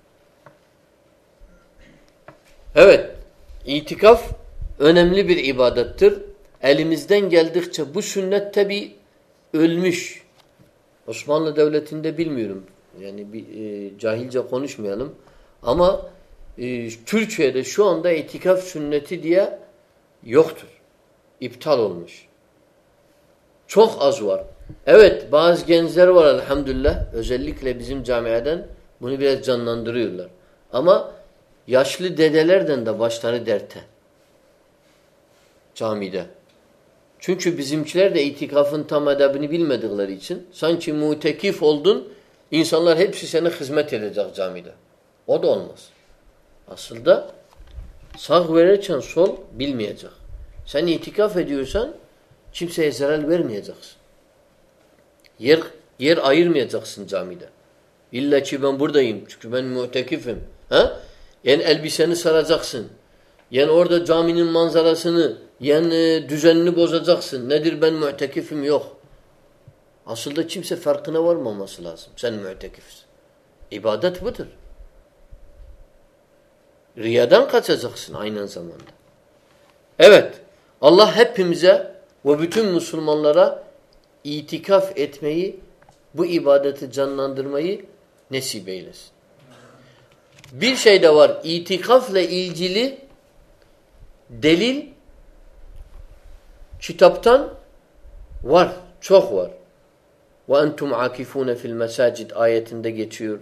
Evet, itikaf önemli bir ibadettir. Elimizden geldikçe bu sünnet tabi ölmüş. Osmanlı Devleti'nde bilmiyorum. Yani bir, e, cahilce konuşmayalım. Ama e, Türkiye'de şu anda itikaf sünneti diye yoktur. İptal olmuş. Çok az var. Evet bazı gençler var elhamdülillah. Özellikle bizim camiaden bunu biraz canlandırıyorlar. Ama yaşlı dedelerden de başları derte. Camide. Çünkü bizimkiler de itikafın tam edebini bilmedikleri için sanki mutekif oldun, insanlar hepsi sana hizmet edecek camide. O da olmaz. Aslında sağ verirken sol bilmeyecek. Sen itikaf ediyorsan kimseye zarar vermeyeceksin. Yer, yer ayırmayacaksın camide. İlla ki ben buradayım çünkü ben mutekifim. Ha? Yani elbiseni saracaksın. Yani orada caminin manzarasını, yani düzenini bozacaksın. Nedir ben mutekifim yok. Aslında kimse farkına varmaması lazım. Sen mutekifsin. İbadet budur. Riyadan kaçacaksın aynı zamanda. Evet. Allah hepimize ve bütün Müslümanlara itikaf etmeyi, bu ibadeti canlandırmayı nesip eylesin. Bir şey de var. İtikafla ilgili delil kitaptan var. Çok var. Ve entum akifune fil mesacid ayetinde geçiyor.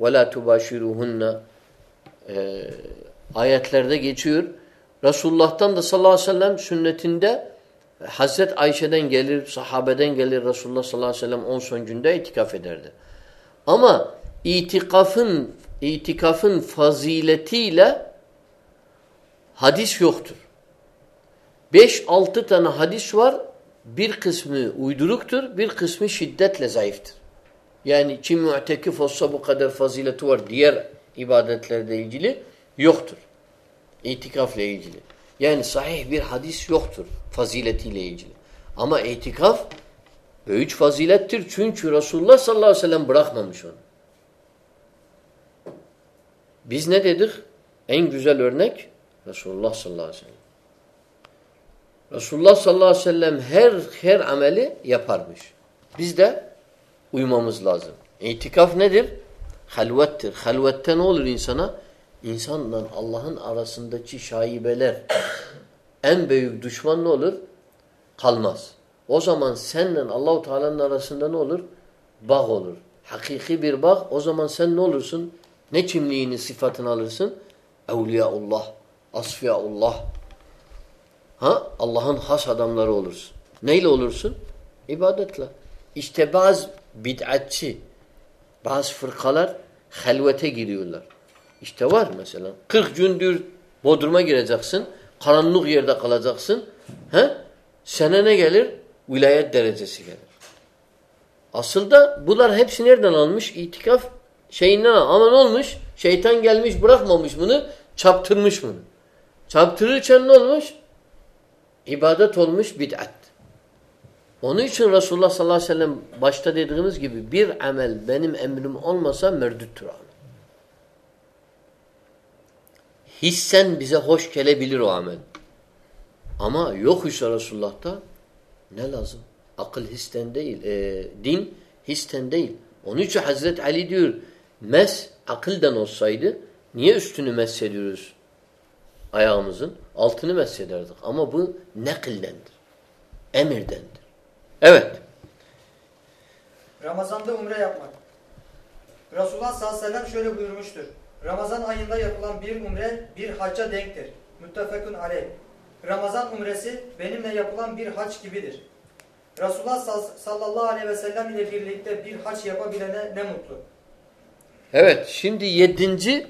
Ve la tubashiruhunna e, ayetlerde geçiyor. Resulullah'tan da sallallahu aleyhi ve sellem sünnetinde Hazret Ayşe'den gelir, sahabeden gelir Resulullah sallallahu aleyhi ve sellem on son günde itikaf ederdi. Ama itikafın itikafın faziletiyle hadis yoktur. Beş altı tane hadis var. Bir kısmı uyduruktur, bir kısmı şiddetle zayıftır. Yani kim mu'tekif olsa bu kadar fazileti var diğer ibadetlerle ilgili yoktur. İtikafla ilgili. Yani sahih bir hadis yoktur faziletiyle ilgili. Ama itikaf büyük fazilettir. Çünkü Resulullah sallallahu aleyhi ve sellem bırakmamış onu. Biz ne dedik? En güzel örnek Resulullah sallallahu aleyhi ve sellem. Resulullah sallallahu aleyhi ve sellem her her ameli yaparmış. Biz de uymamız lazım. İtikaf nedir? Halvettir. Halvette ne olur insana? İnsanla Allah'ın arasındaki şaibeler en büyük düşman ne olur? Kalmaz. O zaman senle Allahu Teala'nın arasında ne olur? Bağ olur. Hakiki bir bağ. O zaman sen ne olursun? Ne kimliğini, sıfatını alırsın? Evliyaullah, Asfiyaullah. Ha? Allah'ın has adamları olursun. Neyle olursun? İbadetle. İşte bazı bid'atçı, bazı fırkalar helvete giriyorlar. İşte var mesela. 40 gündür Bodrum'a gireceksin. Karanlık yerde kalacaksın. He? Sene ne gelir? Vilayet derecesi gelir. Aslında bunlar hepsi nereden almış? İtikaf şeyinden al. Ama ne olmuş? Şeytan gelmiş bırakmamış bunu. Çaptırmış bunu. Çaptırırken ne olmuş? İbadet olmuş bid'at. Onun için Resulullah sallallahu aleyhi ve sellem başta dediğimiz gibi bir amel benim emrim olmasa merdüttür amel. Hissen bize hoş gelebilir o amel. Ama yok işte Resulullah'ta ne lazım? Akıl histen değil. E, din histen değil. Onun için Hazreti Ali diyor mes akıldan olsaydı niye üstünü meshediyoruz ayağımızın? Altını meshederdik. Ama bu nekildendir. Emirdendir. Evet. Ramazanda umre yapmak. Resulullah sallallahu aleyhi ve sellem şöyle buyurmuştur. Ramazan ayında yapılan bir umre bir hacca denktir. Müttefekun aleyh. Ramazan umresi benimle yapılan bir hac gibidir. Resulullah sallallahu aleyhi ve sellem ile birlikte bir hac yapabilene ne mutlu. Evet şimdi yedinci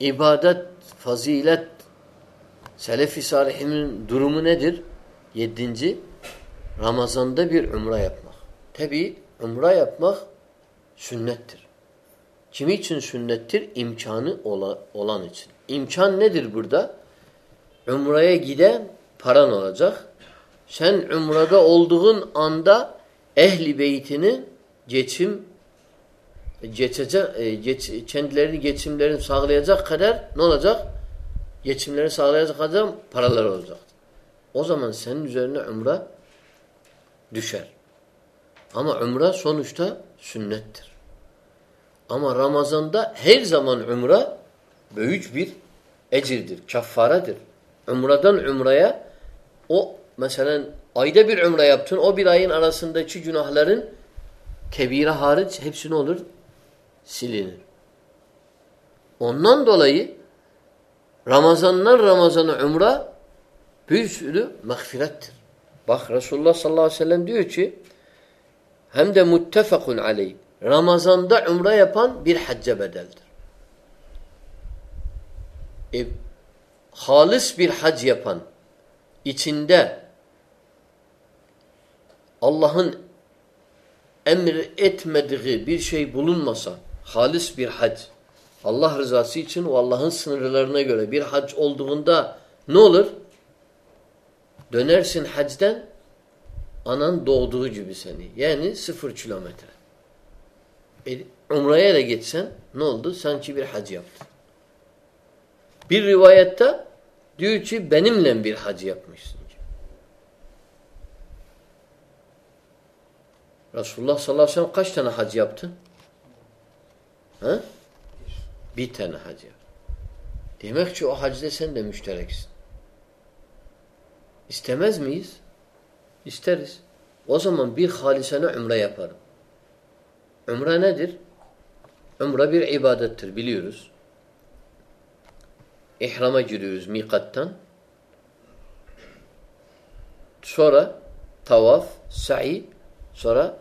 ibadet, fazilet, Selefi Salih'imin durumu nedir? Yedinci Ramazanda bir umre yapmak. Tabi umre yapmak sünnettir. Kimi için sünnettir? İmkanı olan için. İmkan nedir burada? Umreye giden paran olacak. Sen umrada olduğun anda ehli beytini geçim geçecek, e, geç, kendilerini geçimlerini sağlayacak kadar ne olacak? Geçimlerini sağlayacak kadar paralar olacak. O zaman senin üzerine umre düşer. Ama umre sonuçta sünnettir. Ama Ramazan'da her zaman umre büyük bir ecirdir, kaffaredir. Umradan umraya o mesela ayda bir umre yaptın, o bir ayın arasındaki günahların kebire hariç hepsi ne olur? Silinir. Ondan dolayı Ramazanlar Ramazan'a umre bir sürü mağfirettir. Bak Resulullah sallallahu aleyhi ve sellem diyor ki hem de muttefakun aleyh. Ramazanda umre yapan bir hacca bedeldir. E, halis bir hac yapan içinde Allah'ın emir etmediği bir şey bulunmasa halis bir hac Allah rızası için o Allah'ın sınırlarına göre bir hac olduğunda ne olur? Dönersin hacden anan doğduğu gibi seni. Yani sıfır kilometre. E, umreye de geçsen ne oldu? Sanki bir hac yaptın. Bir rivayette diyor ki benimle bir hac yapmışsın. Resulullah sallallahu aleyhi ve sellem kaç tane hac yaptın? Ha? Bir tane hac yaptın. Demek ki o hacda sen de müştereksin. İstemez miyiz? İsteriz. O zaman bir halisene umre yaparım. Umre nedir? Umre bir ibadettir biliyoruz. İhrama giriyoruz mikattan. Sonra tavaf, sa'i, sonra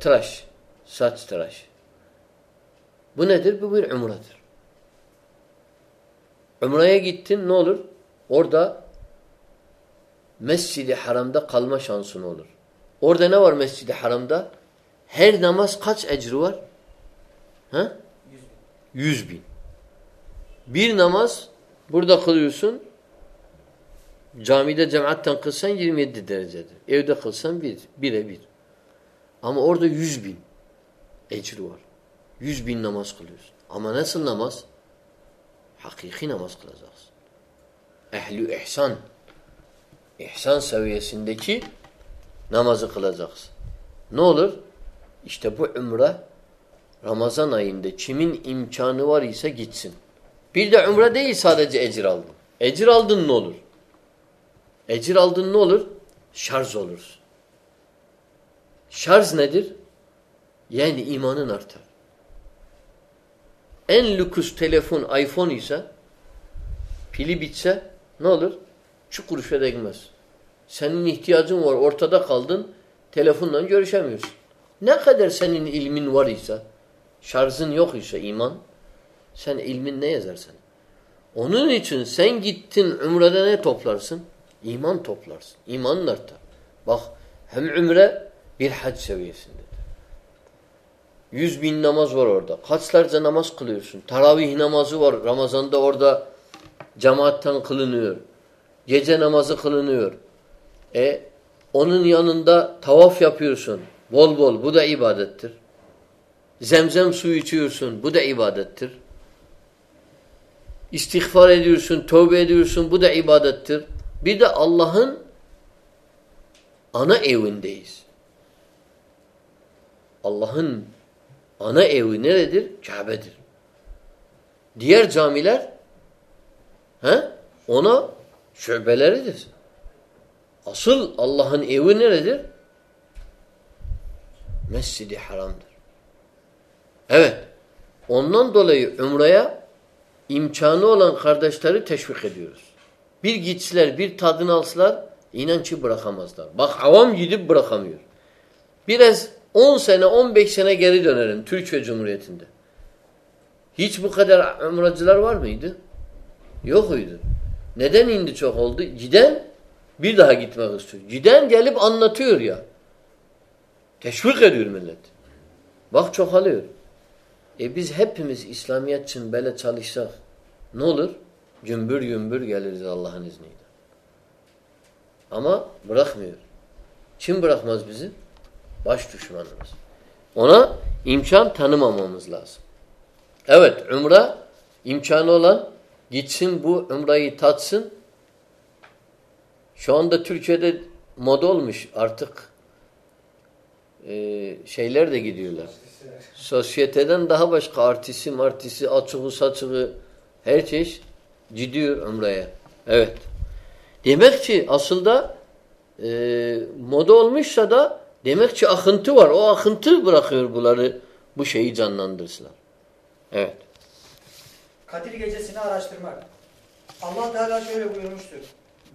tıraş, saç tıraş. Bu nedir? Bu bir umredir. Umreye gittin ne olur? Orada Mescid-i Haram'da kalma şansın olur. Orada ne var Mescid-i Haram'da? Her namaz kaç ecri var? Ha? Yüz bin. Bir namaz burada kılıyorsun. Camide cemaatten kılsan 27 derecedir. Evde kılsan bir, bire bir. Ama orada yüz bin ecri var. Yüz bin namaz kılıyorsun. Ama nasıl namaz? Hakiki namaz kılacaksın. Ehli ihsan. İhsan seviyesindeki namazı kılacaksın. Ne olur? İşte bu ümre Ramazan ayında kimin imkanı var ise gitsin. Bir de ümre değil sadece ecir aldın. Ecir aldın ne olur? Ecir aldın ne olur? Şarj olur. Şarj nedir? Yani imanın artar. En lüks telefon iPhone ise pili bitse ne olur? Şu kuruşa değmez. Senin ihtiyacın var ortada kaldın telefonla görüşemiyorsun. Ne kadar senin ilmin var ise şarjın yok ise iman sen ilmin ne yazarsın? Onun için sen gittin ümrede ne toplarsın? İman toplarsın. İmanın artar. Bak hem ümre bir hac seviyesindedir. Yüz bin namaz var orada. Kaçlarca namaz kılıyorsun. Taravih namazı var. Ramazan'da orada cemaatten kılınıyor. Gece namazı kılınıyor. E onun yanında tavaf yapıyorsun. Bol bol. Bu da ibadettir. Zemzem suyu içiyorsun. Bu da ibadettir. İstiğfar ediyorsun, tövbe ediyorsun. Bu da ibadettir. Bir de Allah'ın ana evindeyiz. Allah'ın ana evi neredir? Kabe'dir. Diğer camiler he? ona şöbeleridir. Asıl Allah'ın evi neredir? Mescidi haramdır. Evet. Ondan dolayı Ümre'ye imkanı olan kardeşleri teşvik ediyoruz. Bir gitseler, bir tadını alsalar inançı bırakamazlar. Bak avam gidip bırakamıyor. Biraz 10 sene, 15 sene geri dönerim Türkiye Cumhuriyeti'nde. Hiç bu kadar umracılar var mıydı? Yok muydu? Neden indi çok oldu? Giden bir daha gitmek istiyor. Giden gelip anlatıyor ya. Teşvik ediyor millet. Bak çoğalıyor. E biz hepimiz İslamiyet için böyle çalışsak ne olur? Gümbür gümbür geliriz Allah'ın izniyle. Ama bırakmıyor. Kim bırakmaz bizi? Baş düşmanımız. Ona imkan tanımamamız lazım. Evet, umre imkanı olan gitsin bu umreyi tatsın. Şu anda Türkiye'de moda olmuş artık e, şeyler de gidiyorlar. Sosyeteden daha başka artisi martisi açığı saçığı her çeşit gidiyor umreye. Evet. Demek ki aslında e, moda olmuşsa da demek ki akıntı var. O akıntı bırakıyor bunları bu şeyi canlandırsınlar. Evet. Kadir gecesini araştırmak. Allah Teala şöyle buyurmuştur.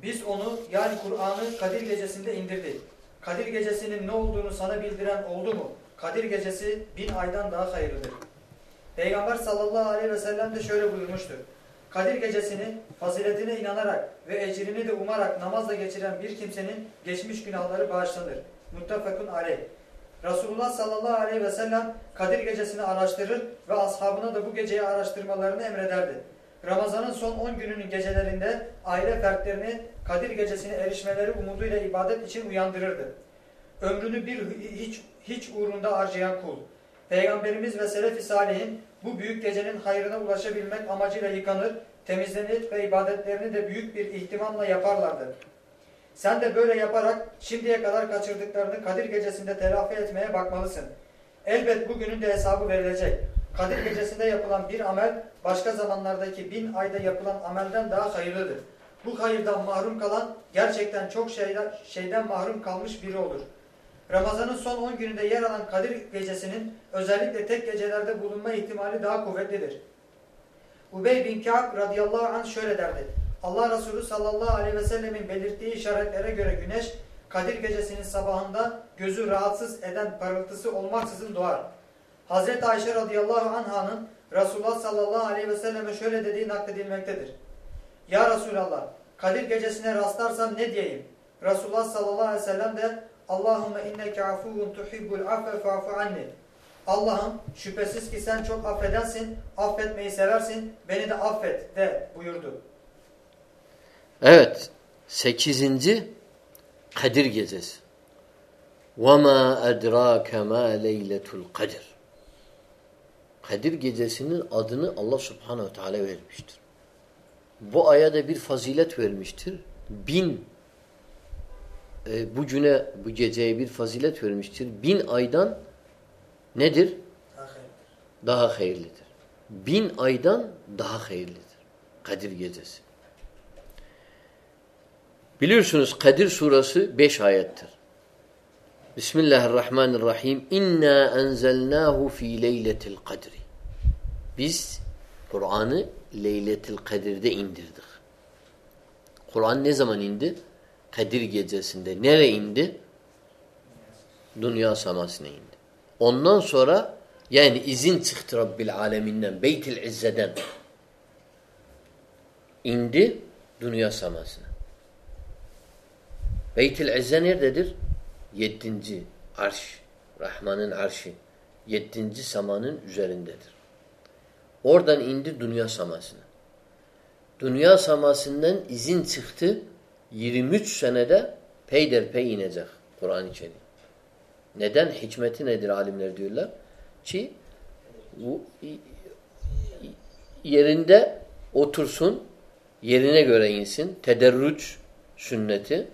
Biz onu yani Kur'an'ı Kadir gecesinde indirdik. Kadir gecesinin ne olduğunu sana bildiren oldu mu? Kadir gecesi bin aydan daha hayırlıdır. Peygamber sallallahu aleyhi ve sellem de şöyle buyurmuştur. Kadir gecesini faziletine inanarak ve ecrini de umarak namazla geçiren bir kimsenin geçmiş günahları bağışlanır. Muttefakun aleyh. Resulullah sallallahu aleyhi ve sellem Kadir gecesini araştırır ve ashabına da bu geceyi araştırmalarını emrederdi. Ramazanın son 10 gününün gecelerinde aile fertlerini Kadir gecesine erişmeleri umuduyla ibadet için uyandırırdı. Ömrünü bir hiç, hiç uğrunda harcayan kul. Peygamberimiz ve Selefi Salih'in bu büyük gecenin hayrına ulaşabilmek amacıyla yıkanır, temizlenir ve ibadetlerini de büyük bir ihtimamla yaparlardı. Sen de böyle yaparak şimdiye kadar kaçırdıklarını Kadir gecesinde telafi etmeye bakmalısın. Elbet bugünün de hesabı verilecek. Kadir gecesinde yapılan bir amel başka zamanlardaki bin ayda yapılan amelden daha hayırlıdır. Bu hayırdan mahrum kalan gerçekten çok şeyden, şeyden mahrum kalmış biri olur. Ramazanın son 10 gününde yer alan Kadir gecesinin özellikle tek gecelerde bulunma ihtimali daha kuvvetlidir. Ubey bin Ka'b radıyallahu anh şöyle derdi. Allah Resulü sallallahu aleyhi ve sellemin belirttiği işaretlere göre güneş Kadir gecesinin sabahında gözü rahatsız eden parıltısı olmaksızın doğar. Hazreti Ayşe radıyallahu anh'ın Resulullah sallallahu aleyhi ve selleme şöyle dediği nakledilmektedir. Ya Resulallah Kadir gecesine rastlarsam ne diyeyim? Resulullah sallallahu aleyhi ve sellem de Allahümme inneke afuvun tuhibbul affe fa'fu anni. Allah'ım şüphesiz ki sen çok affedensin, affetmeyi seversin, beni de affet de buyurdu. Evet. Sekizinci Kadir Gecesi. وَمَا اَدْرَاكَ مَا لَيْلَةُ الْقَدِرِ Kadir Gecesi'nin adını Allah Subhanahu Teala vermiştir. Bu aya da bir fazilet vermiştir. Bin e, bu güne, bu geceye bir fazilet vermiştir. Bin aydan nedir? Daha hayırlıdır. Bin aydan daha hayırlıdır. Kadir gecesi. Biliyorsunuz Kadir surası beş ayettir. Bismillahirrahmanirrahim. İnna enzelnahu fi leyletil kadri. Biz Kur'an'ı Leyletil Kadir'de indirdik. Kur'an ne zaman indi? Kadir gecesinde. Nereye indi? Dünya samasına indi. Ondan sonra yani izin çıktı Rabbil Aleminden, Beytil İzze'den indi dünya samasına. Beytil İzze nerededir? Yedinci arş. Rahman'ın arşı. Yedinci samanın üzerindedir. Oradan indi dünya samasına. Dünya samasından izin çıktı. 23 senede peyderpey inecek Kur'an içeri. Neden? Hikmeti nedir alimler diyorlar? Ki bu yerinde otursun, yerine göre insin. Tederrüc sünneti.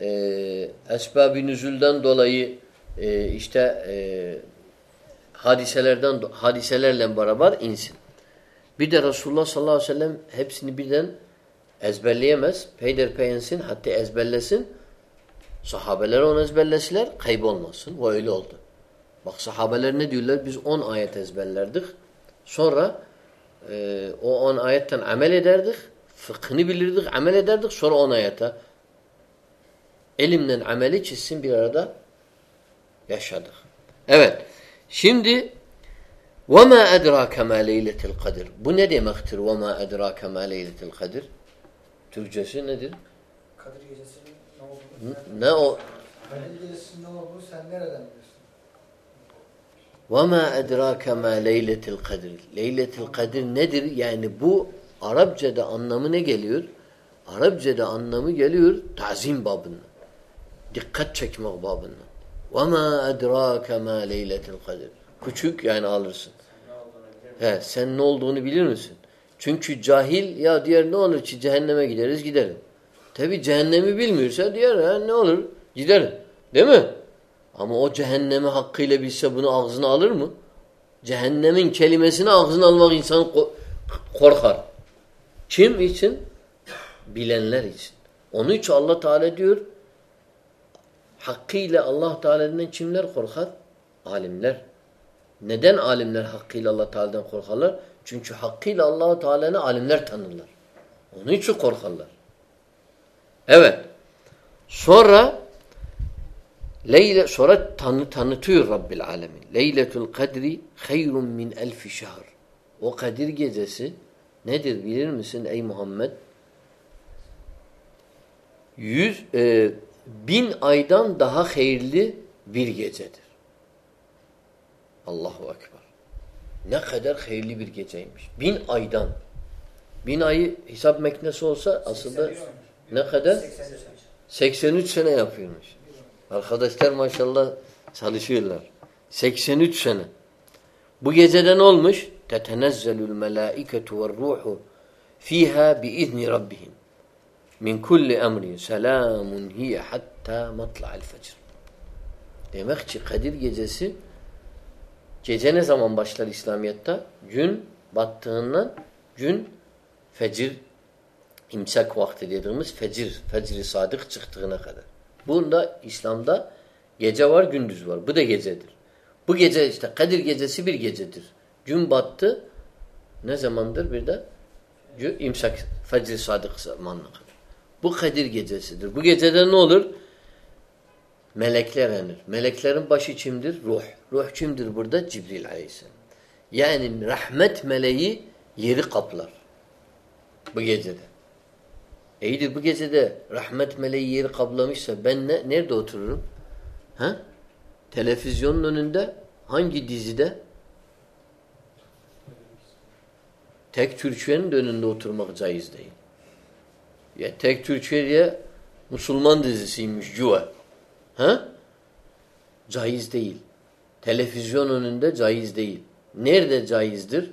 Ee, Esbab-ı nüzulden dolayı e, işte e, hadiselerden hadiselerle beraber insin. Bir de Resulullah sallallahu aleyhi ve sellem hepsini birden ezberleyemez. Peyderpey insin hatta ezberlesin. Sahabeler onu ezberlesiler kaybolmasın. O öyle oldu. Bak sahabeler ne diyorlar? Biz on ayet ezberlerdik. Sonra e, o on ayetten amel ederdik. Fıkhını bilirdik, amel ederdik. Sonra on ayete elimden ameli çizsin bir arada yaşadık. Evet. Şimdi وَمَا اَدْرَاكَ مَا لَيْلَةِ الْقَدِرِ Bu ne demektir? وَمَا اَدْرَاكَ مَا لَيْلَةِ الْقَدِرِ Türkçesi nedir? Kadir gecesinin ne olduğunu. Ne o? Kadir gecesinin ne olduğunu sen nereden biliyorsun? وَمَا اَدْرَاكَ مَا لَيْلَةِ الْقَدِرِ Leyletil Kadir nedir? Yani bu Arapçada anlamı ne geliyor? Arapçada anlamı geliyor tazim babından. Dikkat çekmek babından. وَمَا اَدْرَاكَ مَا لَيْلَةِ الْقَدِرِ Küçük yani alırsın. He, sen ne olduğunu bilir misin? Çünkü cahil ya diğer ne olur ki cehenneme gideriz giderim. Tabi cehennemi bilmiyorsa diğer ha, ne olur giderim. Değil mi? Ama o cehennemi hakkıyla bilse bunu ağzına alır mı? Cehennemin kelimesini ağzına almak insan korkar. Kim için? Bilenler için. Onun için Allah Teala diyor hakkıyla Allah Teala'dan kimler korkar? Alimler. Neden alimler hakkıyla Allah Teala'dan korkarlar? Çünkü hakkıyla Allah Teala'nı alimler tanırlar. Onun için korkarlar. Evet. Sonra Leyle sonra tanı, tanıtıyor Rabbil Alemin. Leyletul Kadri hayrun min elfi şahr. O Kadir gecesi nedir bilir misin ey Muhammed? Yüz, e, bin aydan daha hayırlı bir gecedir. Allahu Ekber. Ne kadar hayırlı bir geceymiş. Bin aydan. Bin ayı hesap meknesi olsa aslında ne kadar? 83 sene yapıyormuş. Arkadaşlar maşallah çalışıyorlar. 83 sene. Bu gecede ne olmuş? Tetenezzelul melâiketu ve ruhu fiha biizni rabbihim. Min kulli emrin selamun hiye hatta matla'al fecr. Demek ki Kadir gecesi Gece ne zaman başlar İslamiyet'te? Gün battığından gün fecir imsak vakti dediğimiz fecir, fecri sadık çıktığına kadar. Bunda İslam'da gece var, gündüz var. Bu da gecedir. Bu gece işte Kadir gecesi bir gecedir. Gün battı ne zamandır bir de imsak fecri sadık zamanına kadar. Bu Kadir gecesidir. Bu gecede ne olur? Melekler enir. Meleklerin başı kimdir? Ruh. Ruh kimdir burada? Cibril aleyhisselam. Yani rahmet meleği yeri kaplar. Bu gecede. İyidir bu gecede rahmet meleği yeri kaplamışsa ben ne, nerede otururum? Ha? Televizyonun önünde hangi dizide? Tek Türkiye'nin önünde oturmak caiz değil. Ya tek Türkiye Müslüman dizisiymiş Cuva. Ha? Caiz değil. Televizyon önünde caiz değil. Nerede caizdir?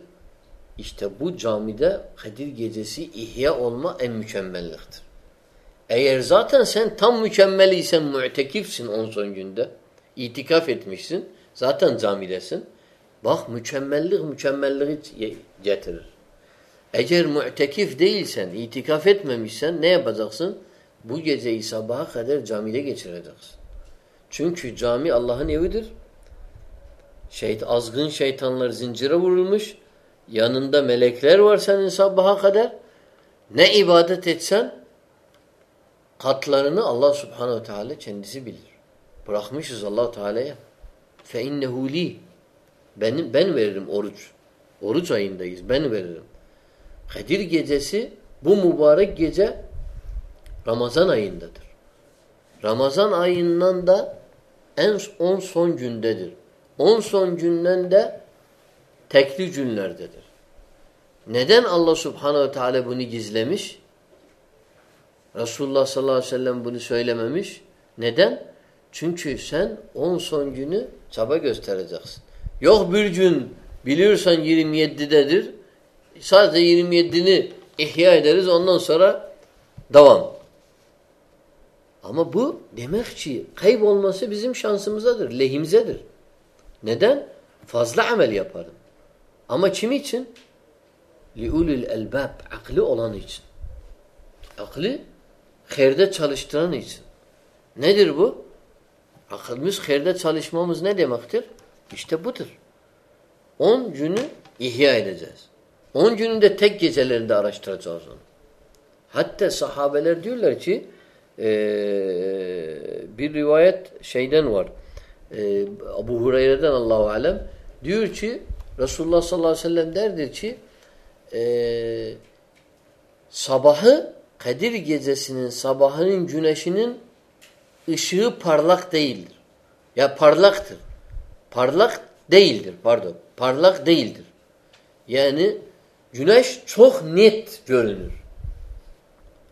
İşte bu camide Kadir gecesi ihya olma en mükemmelliktir. Eğer zaten sen tam mükemmeliysen mü'tekifsin on son günde. itikaf etmişsin. Zaten camidesin. Bak mükemmellik mükemmelliği getirir. Eğer mü'tekif değilsen, itikaf etmemişsen ne yapacaksın? Bu geceyi sabaha kadar camide geçireceksin. Çünkü cami Allah'ın evidir. Şeyt, azgın şeytanlar zincire vurulmuş. Yanında melekler var senin sabaha kadar. Ne ibadet etsen katlarını Allah subhanehu teala kendisi bilir. Bırakmışız allah Teala'ya. Fe innehu li. Ben, ben veririm oruç. Oruç ayındayız. Ben veririm. Kadir gecesi bu mübarek gece Ramazan ayındadır. Ramazan ayından da en on son gündedir. On son günden de tekli günlerdedir. Neden Allah subhanehu ve teala bunu gizlemiş? Resulullah sallallahu aleyhi ve sellem bunu söylememiş. Neden? Çünkü sen on son günü çaba göstereceksin. Yok bir gün biliyorsan 27'dedir Sadece 27'ni ihya ederiz ondan sonra devam. Ama bu demek ki kaybolması bizim şansımızadır, lehimizedir. Neden? Fazla amel yaparım. Ama kim için? لِعُلُ الْاَلْبَابِ Aklı olan için. Aklı herde çalıştıran için. Nedir bu? Akılımız herde çalışmamız ne demektir? İşte budur. On günü ihya edeceğiz. On gününde tek gecelerinde araştıracağız onu. Hatta sahabeler diyorlar ki e, bir rivayet şeyden var. E, Abu Hureyre'den Allahu Alem diyor ki Resulullah sallallahu aleyhi ve sellem derdir ki e, sabahı Kadir gecesinin sabahının güneşinin ışığı parlak değildir. Ya parlaktır. Parlak değildir pardon. Parlak değildir. Yani güneş çok net görünür.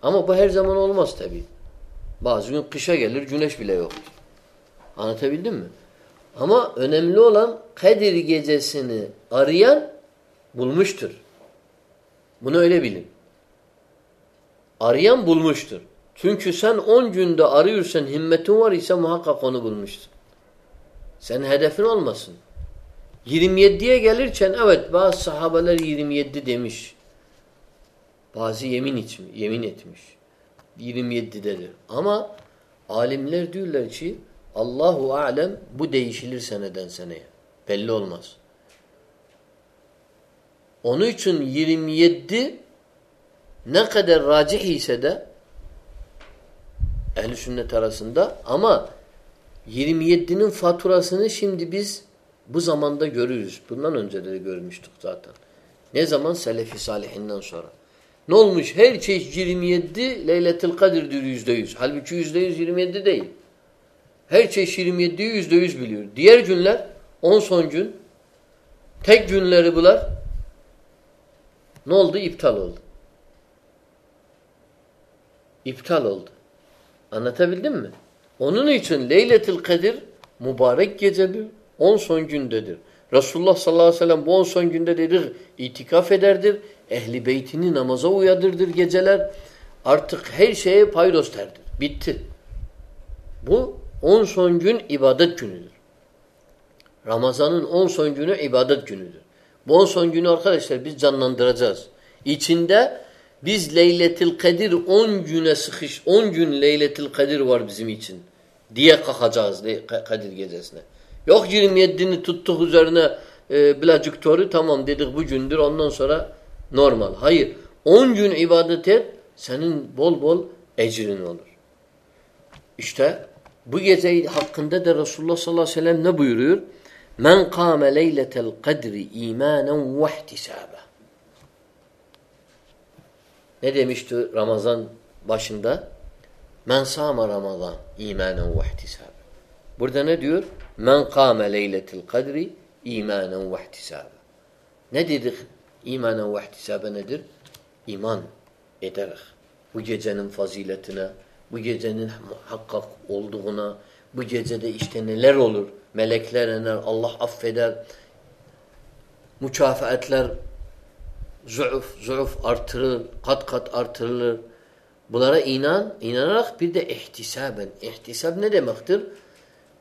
Ama bu her zaman olmaz tabi. Bazı gün kışa gelir güneş bile yoktur. Anlatabildim mi? Ama önemli olan Kadir gecesini arayan bulmuştur. Bunu öyle bilin. Arayan bulmuştur. Çünkü sen 10 günde arıyorsan himmetin var ise muhakkak onu bulmuştur. Sen hedefin olmasın. 27'ye gelirken evet bazı sahabeler 27 demiş. Bazı yemin etmiş. Yemin etmiş. 27'dedir. Ama alimler diyorlar ki Allahu alem bu değişilir seneden seneye. Belli olmaz. Onun için 27 ne kadar racih ise de ehl sünnet arasında ama 27'nin faturasını şimdi biz bu zamanda görürüz. Bundan önce de görmüştük zaten. Ne zaman? Selefi salihinden sonra. Ne olmuş? Her şey 27 Leyletil Kadir diyor %100. Halbuki %100 27 değil. Her şey 27'yi %100 biliyor. Diğer günler 10 son gün tek günleri bular ne oldu? İptal oldu. İptal oldu. Anlatabildim mi? Onun için Leyletil Kadir mübarek gecedir. 10 son gündedir. Resulullah sallallahu aleyhi ve sellem bu 10 son günde dedir itikaf ederdir. Ehli beytini namaza uyadırdır geceler. Artık her şeye paydos derdir. Bitti. Bu 10 son gün ibadet günüdür. Ramazanın 10 son günü ibadet günüdür. Bu 10 son günü arkadaşlar biz canlandıracağız. İçinde biz Leyletil Kadir 10 güne sıkış, 10 gün Leyletil Kadir var bizim için diye kalkacağız Kadir gecesine. Yok 27'ni tuttuk üzerine e, birazcık toru tamam dedik bu gündür ondan sonra normal. Hayır. 10 gün ibadet et senin bol bol ecrin olur. İşte bu gece hakkında da Resulullah sallallahu aleyhi ve sellem ne buyuruyor? Men kâme leyletel kadri imanen ve ihtisâbe. Ne demişti Ramazan başında? Men sâme Ramazan imanen ve ihtisâbe. Burada ne diyor? Men kâme leyletil kadri imanen ve ihtisâbe. Ne dedik? İmanen ve ihtisâbe nedir? İman ederek. Bu gecenin faziletine, bu gecenin muhakkak olduğuna, bu gecede işte neler olur? Melekler iner, Allah affeder. Mükafatlar zuuf, zuuf artırılır, kat kat artırılır. Bunlara inan, inanarak bir de ihtisaben. İhtisab ne demektir?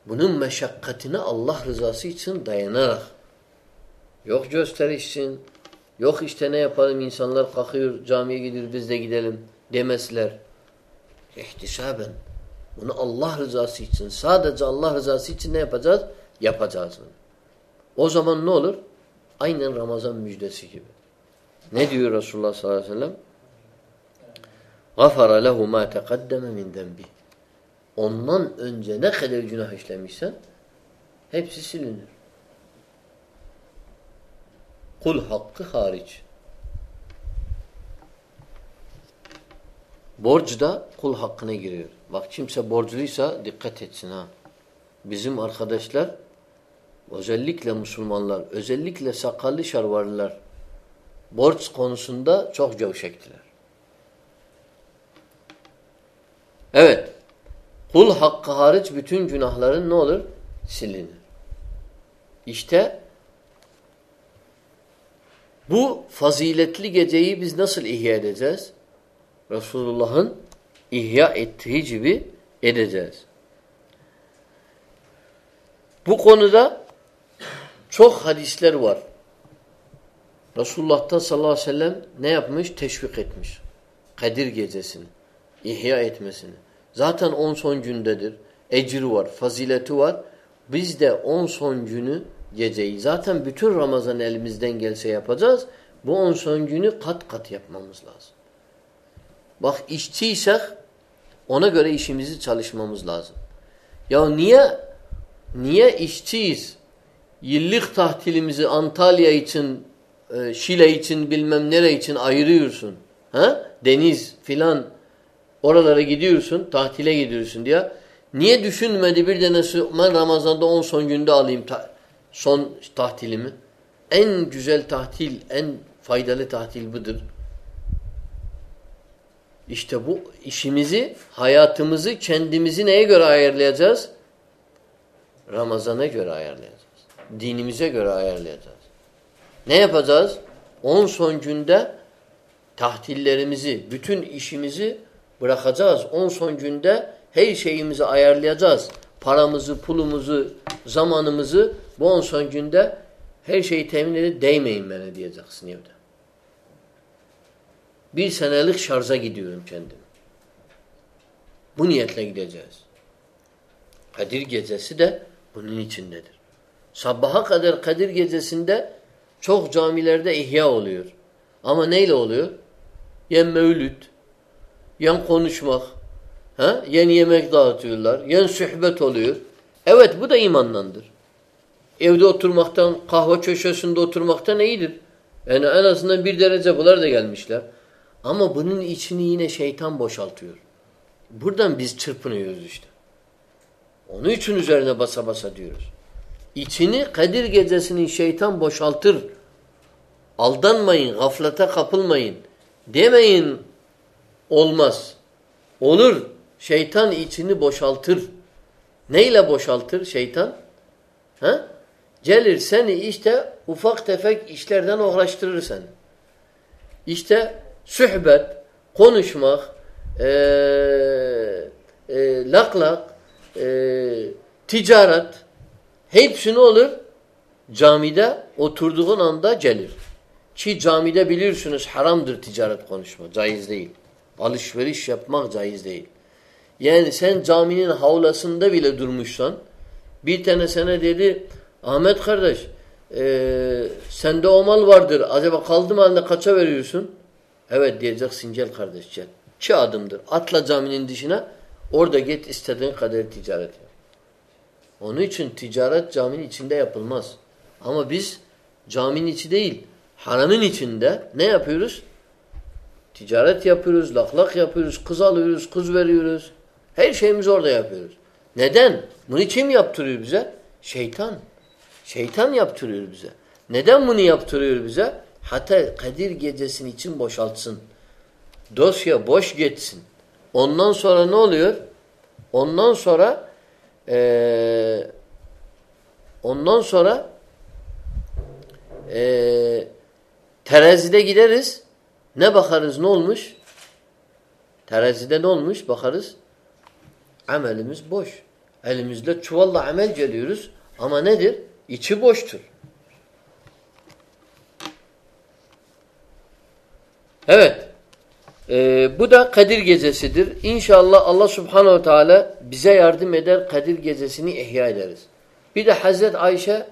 Bunun meşakkatine Allah rızası için dayanarak. Yok gösteriş için, yok işte ne yapalım insanlar kalkıyor camiye gidiyor biz de gidelim demesler. İhtisaben. Bunu Allah rızası için, sadece Allah rızası için ne yapacağız? Yapacağız bunu. O zaman ne olur? Aynen Ramazan müjdesi gibi. Ne diyor Resulullah sallallahu aleyhi ve sellem? غَفَرَ لَهُ مَا تَقَدَّمَ مِنْ ذَنْبِ Ondan önce ne kadar günah işlemişsen hepsi silinir. Kul hakkı hariç. Borç da kul hakkına giriyor. Bak kimse borçluysa dikkat etsin ha. Bizim arkadaşlar özellikle Müslümanlar, özellikle sakallı şarvarlılar borç konusunda çok gevşektiler. Evet. Kul hakkı hariç bütün günahların ne olur? Silinir. İşte bu faziletli geceyi biz nasıl ihya edeceğiz? Resulullah'ın ihya ettiği gibi edeceğiz. Bu konuda çok hadisler var. Resulullah'tan sallallahu aleyhi ve sellem ne yapmış? Teşvik etmiş. Kadir gecesini. ihya etmesini. Zaten on son gündedir. Ecri var, fazileti var. Biz de on son günü geceyi zaten bütün Ramazan elimizden gelse yapacağız. Bu on son günü kat kat yapmamız lazım. Bak işçiysek ona göre işimizi çalışmamız lazım. Ya niye niye işçiyiz? Yıllık tahtilimizi Antalya için, e, Şile için bilmem nere için ayırıyorsun. Ha? Deniz filan oralara gidiyorsun, tahtile gidiyorsun diye. Niye düşünmedi bir denesi ben Ramazan'da 10 son günde alayım ta son tahtilimi? En güzel tahtil, en faydalı tahtil budur. İşte bu işimizi, hayatımızı kendimizi neye göre ayarlayacağız? Ramazana göre ayarlayacağız. Dinimize göre ayarlayacağız. Ne yapacağız? On son günde tahtillerimizi, bütün işimizi bırakacağız. On son günde her şeyimizi ayarlayacağız. Paramızı, pulumuzu, zamanımızı bu on son günde her şeyi temin edip değmeyin bana diyeceksin evde. Bir senelik şarja gidiyorum kendim. Bu niyetle gideceğiz. Kadir gecesi de bunun içindedir. Sabaha kadar Kadir gecesinde çok camilerde ihya oluyor. Ama neyle oluyor? Yen mevlüt, yen konuşmak, ha? yen yemek dağıtıyorlar, yen sühbet oluyor. Evet bu da imandandır. Evde oturmaktan, kahve köşesinde oturmaktan iyidir. Yani en azından bir derece bunlar da gelmişler. Ama bunun içini yine şeytan boşaltıyor. Buradan biz çırpınıyoruz işte. Onun için üzerine basa basa diyoruz. İçini Kadir gecesinin şeytan boşaltır. Aldanmayın, gaflete kapılmayın. Demeyin olmaz. Olur. Şeytan içini boşaltır. Neyle boşaltır şeytan? Ha? Gelir seni işte ufak tefek işlerden uğraştırır seni. İşte sühbet, konuşmak, e, e, laklak, e, ticaret hepsi ne olur? Camide oturduğun anda gelir. Ki camide bilirsiniz haramdır ticaret konuşma. Caiz değil. Alışveriş yapmak caiz değil. Yani sen caminin havlasında bile durmuşsan bir tane sana dedi Ahmet kardeş e, sende o mal vardır. Acaba kaldı mı halinde kaça veriyorsun? Evet diyeceksin gel kardeş gel. İki adımdır. Atla caminin dışına orada git istediğin kadar ticaret yap. Onun için ticaret caminin içinde yapılmaz. Ama biz caminin içi değil haramın içinde ne yapıyoruz? Ticaret yapıyoruz, laklak yapıyoruz, kız alıyoruz, kız veriyoruz. Her şeyimizi orada yapıyoruz. Neden? Bunu kim yaptırıyor bize? Şeytan. Şeytan yaptırıyor bize. Neden bunu yaptırıyor bize? Hatta Kadir gecesinin için boşaltsın. Dosya boş geçsin. Ondan sonra ne oluyor? Ondan sonra ee, ondan sonra ee, terazide gideriz. Ne bakarız ne olmuş? Terazide ne olmuş? Bakarız. Amelimiz boş. Elimizde çuvalla amel geliyoruz. Ama nedir? İçi boştur. Evet. Ee, bu da Kadir Gecesi'dir. İnşallah Allah Subhanahu Teala bize yardım eder. Kadir Gecesi'ni ihya ederiz. Bir de Hazret Ayşe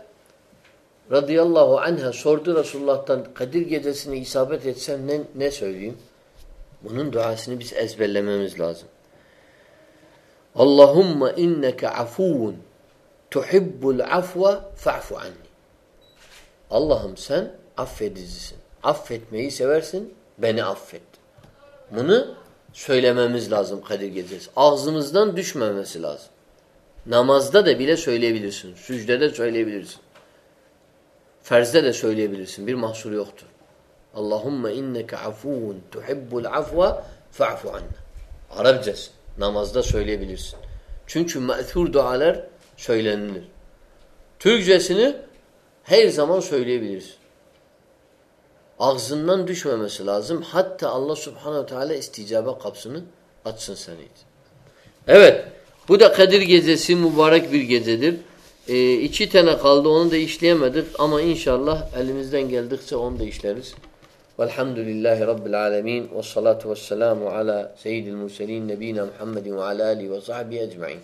radıyallahu anha sordu Resulullah'tan Kadir Gecesi'ne isabet etsen ne, ne söyleyeyim? Bunun duasını biz ezberlememiz lazım. Allahumma inneke afuvun tuhibbul afva fa'fu anni. Allah'ım sen affedicisin. Affetmeyi seversin, beni affet. Bunu söylememiz lazım Kadir Gecesi. Ağzımızdan düşmemesi lazım. Namazda da bile söyleyebilirsin. Sücdede söyleyebilirsin. Ferzde de söyleyebilirsin. Bir mahsur yoktur. Allahümme inneke afuvun tuhibbul afva fa'fu anna. Arapçası. Namazda söyleyebilirsin. Çünkü me'thur dualar söylenilir. Türkçesini her zaman söyleyebilirsin. Ağzından düşmemesi lazım. Hatta Allah subhanehu teala isticabe kapsını açsın seni. Evet. Bu da Kadir Gecesi mübarek bir gecedir. Ee, iki tane kaldı onu da işleyemedik ama inşallah elimizden geldikçe onu da işleriz. Velhamdülillahi Rabbil alemin ve salatu ve selamu ala seyyidil murselin nebina Muhammedin ve ala alihi ve sahbihi ecma'in.